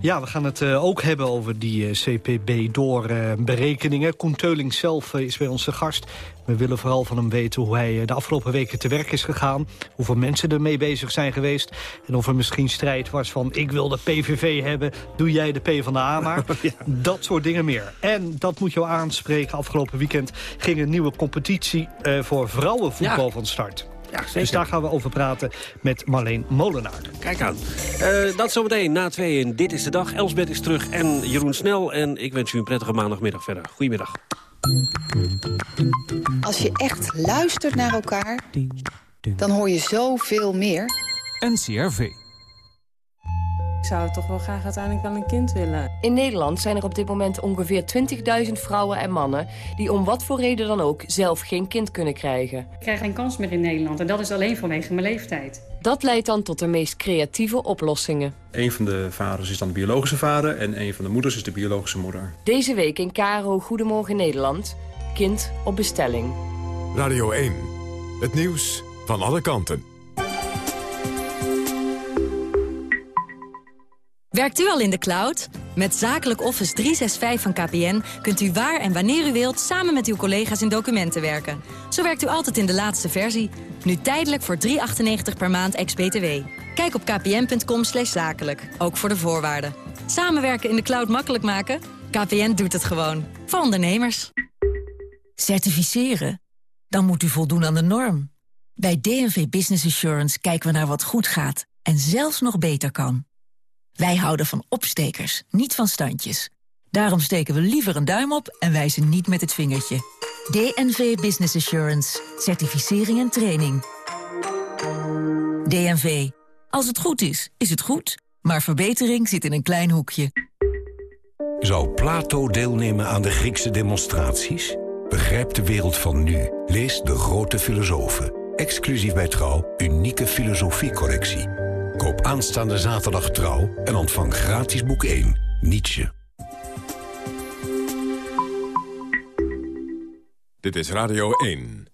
Ja, we gaan het uh, ook hebben over die uh, CPB-doorberekeningen. Uh, Koen Teuling zelf is bij ons de gast. We willen vooral van hem weten hoe hij de afgelopen weken te werk is gegaan. Hoeveel mensen ermee bezig zijn geweest. En of er misschien strijd was van ik wil de PVV hebben. Doe jij de PvdA maar. ja. Dat soort dingen meer. En dat moet je aanspreken. Afgelopen weekend ging een nieuwe competitie uh, voor vrouwenvoetbal ja. van start. Ja, dus daar gaan we over praten met Marleen Molenaar. Kijk aan. Uh, dat zometeen na twee in Dit is de Dag. Elsbeth is terug en Jeroen Snel. En ik wens u een prettige maandagmiddag verder. Goedemiddag. Als je echt luistert naar elkaar, dan hoor je zoveel meer. NCRV. Ik zou toch wel graag uiteindelijk wel een kind willen. In Nederland zijn er op dit moment ongeveer 20.000 vrouwen en mannen... die om wat voor reden dan ook zelf geen kind kunnen krijgen. Ik krijg geen kans meer in Nederland en dat is alleen vanwege mijn leeftijd. Dat leidt dan tot de meest creatieve oplossingen. Een van de vaders is dan de biologische vader en een van de moeders is de biologische moeder. Deze week in Karo Goedemorgen Nederland. Kind op bestelling. Radio 1. Het nieuws van alle kanten. Werkt u al in de cloud? Met Zakelijk Office 365 van KPN kunt u waar en wanneer u wilt... samen met uw collega's in documenten werken. Zo werkt u altijd in de laatste versie. Nu tijdelijk voor 3,98 per maand ex-BTW. Kijk op kpn.com zakelijk, ook voor de voorwaarden. Samenwerken in de cloud makkelijk maken? KPN doet het gewoon. Voor ondernemers. Certificeren? Dan moet u voldoen aan de norm. Bij DNV Business Assurance kijken we naar wat goed gaat... en zelfs nog beter kan. Wij houden van opstekers, niet van standjes. Daarom steken we liever een duim op en wijzen niet met het vingertje. DNV Business Assurance. Certificering en training. DNV. Als het goed is, is het goed. Maar verbetering zit in een klein hoekje. Zou Plato deelnemen aan de Griekse demonstraties? Begrijp de wereld van nu. Lees De Grote Filosofen. Exclusief bij Trouw, unieke filosofiecorrectie. Koop aanstaande zaterdag Trouw en ontvang gratis boek 1, Nietzsche. Dit is Radio 1.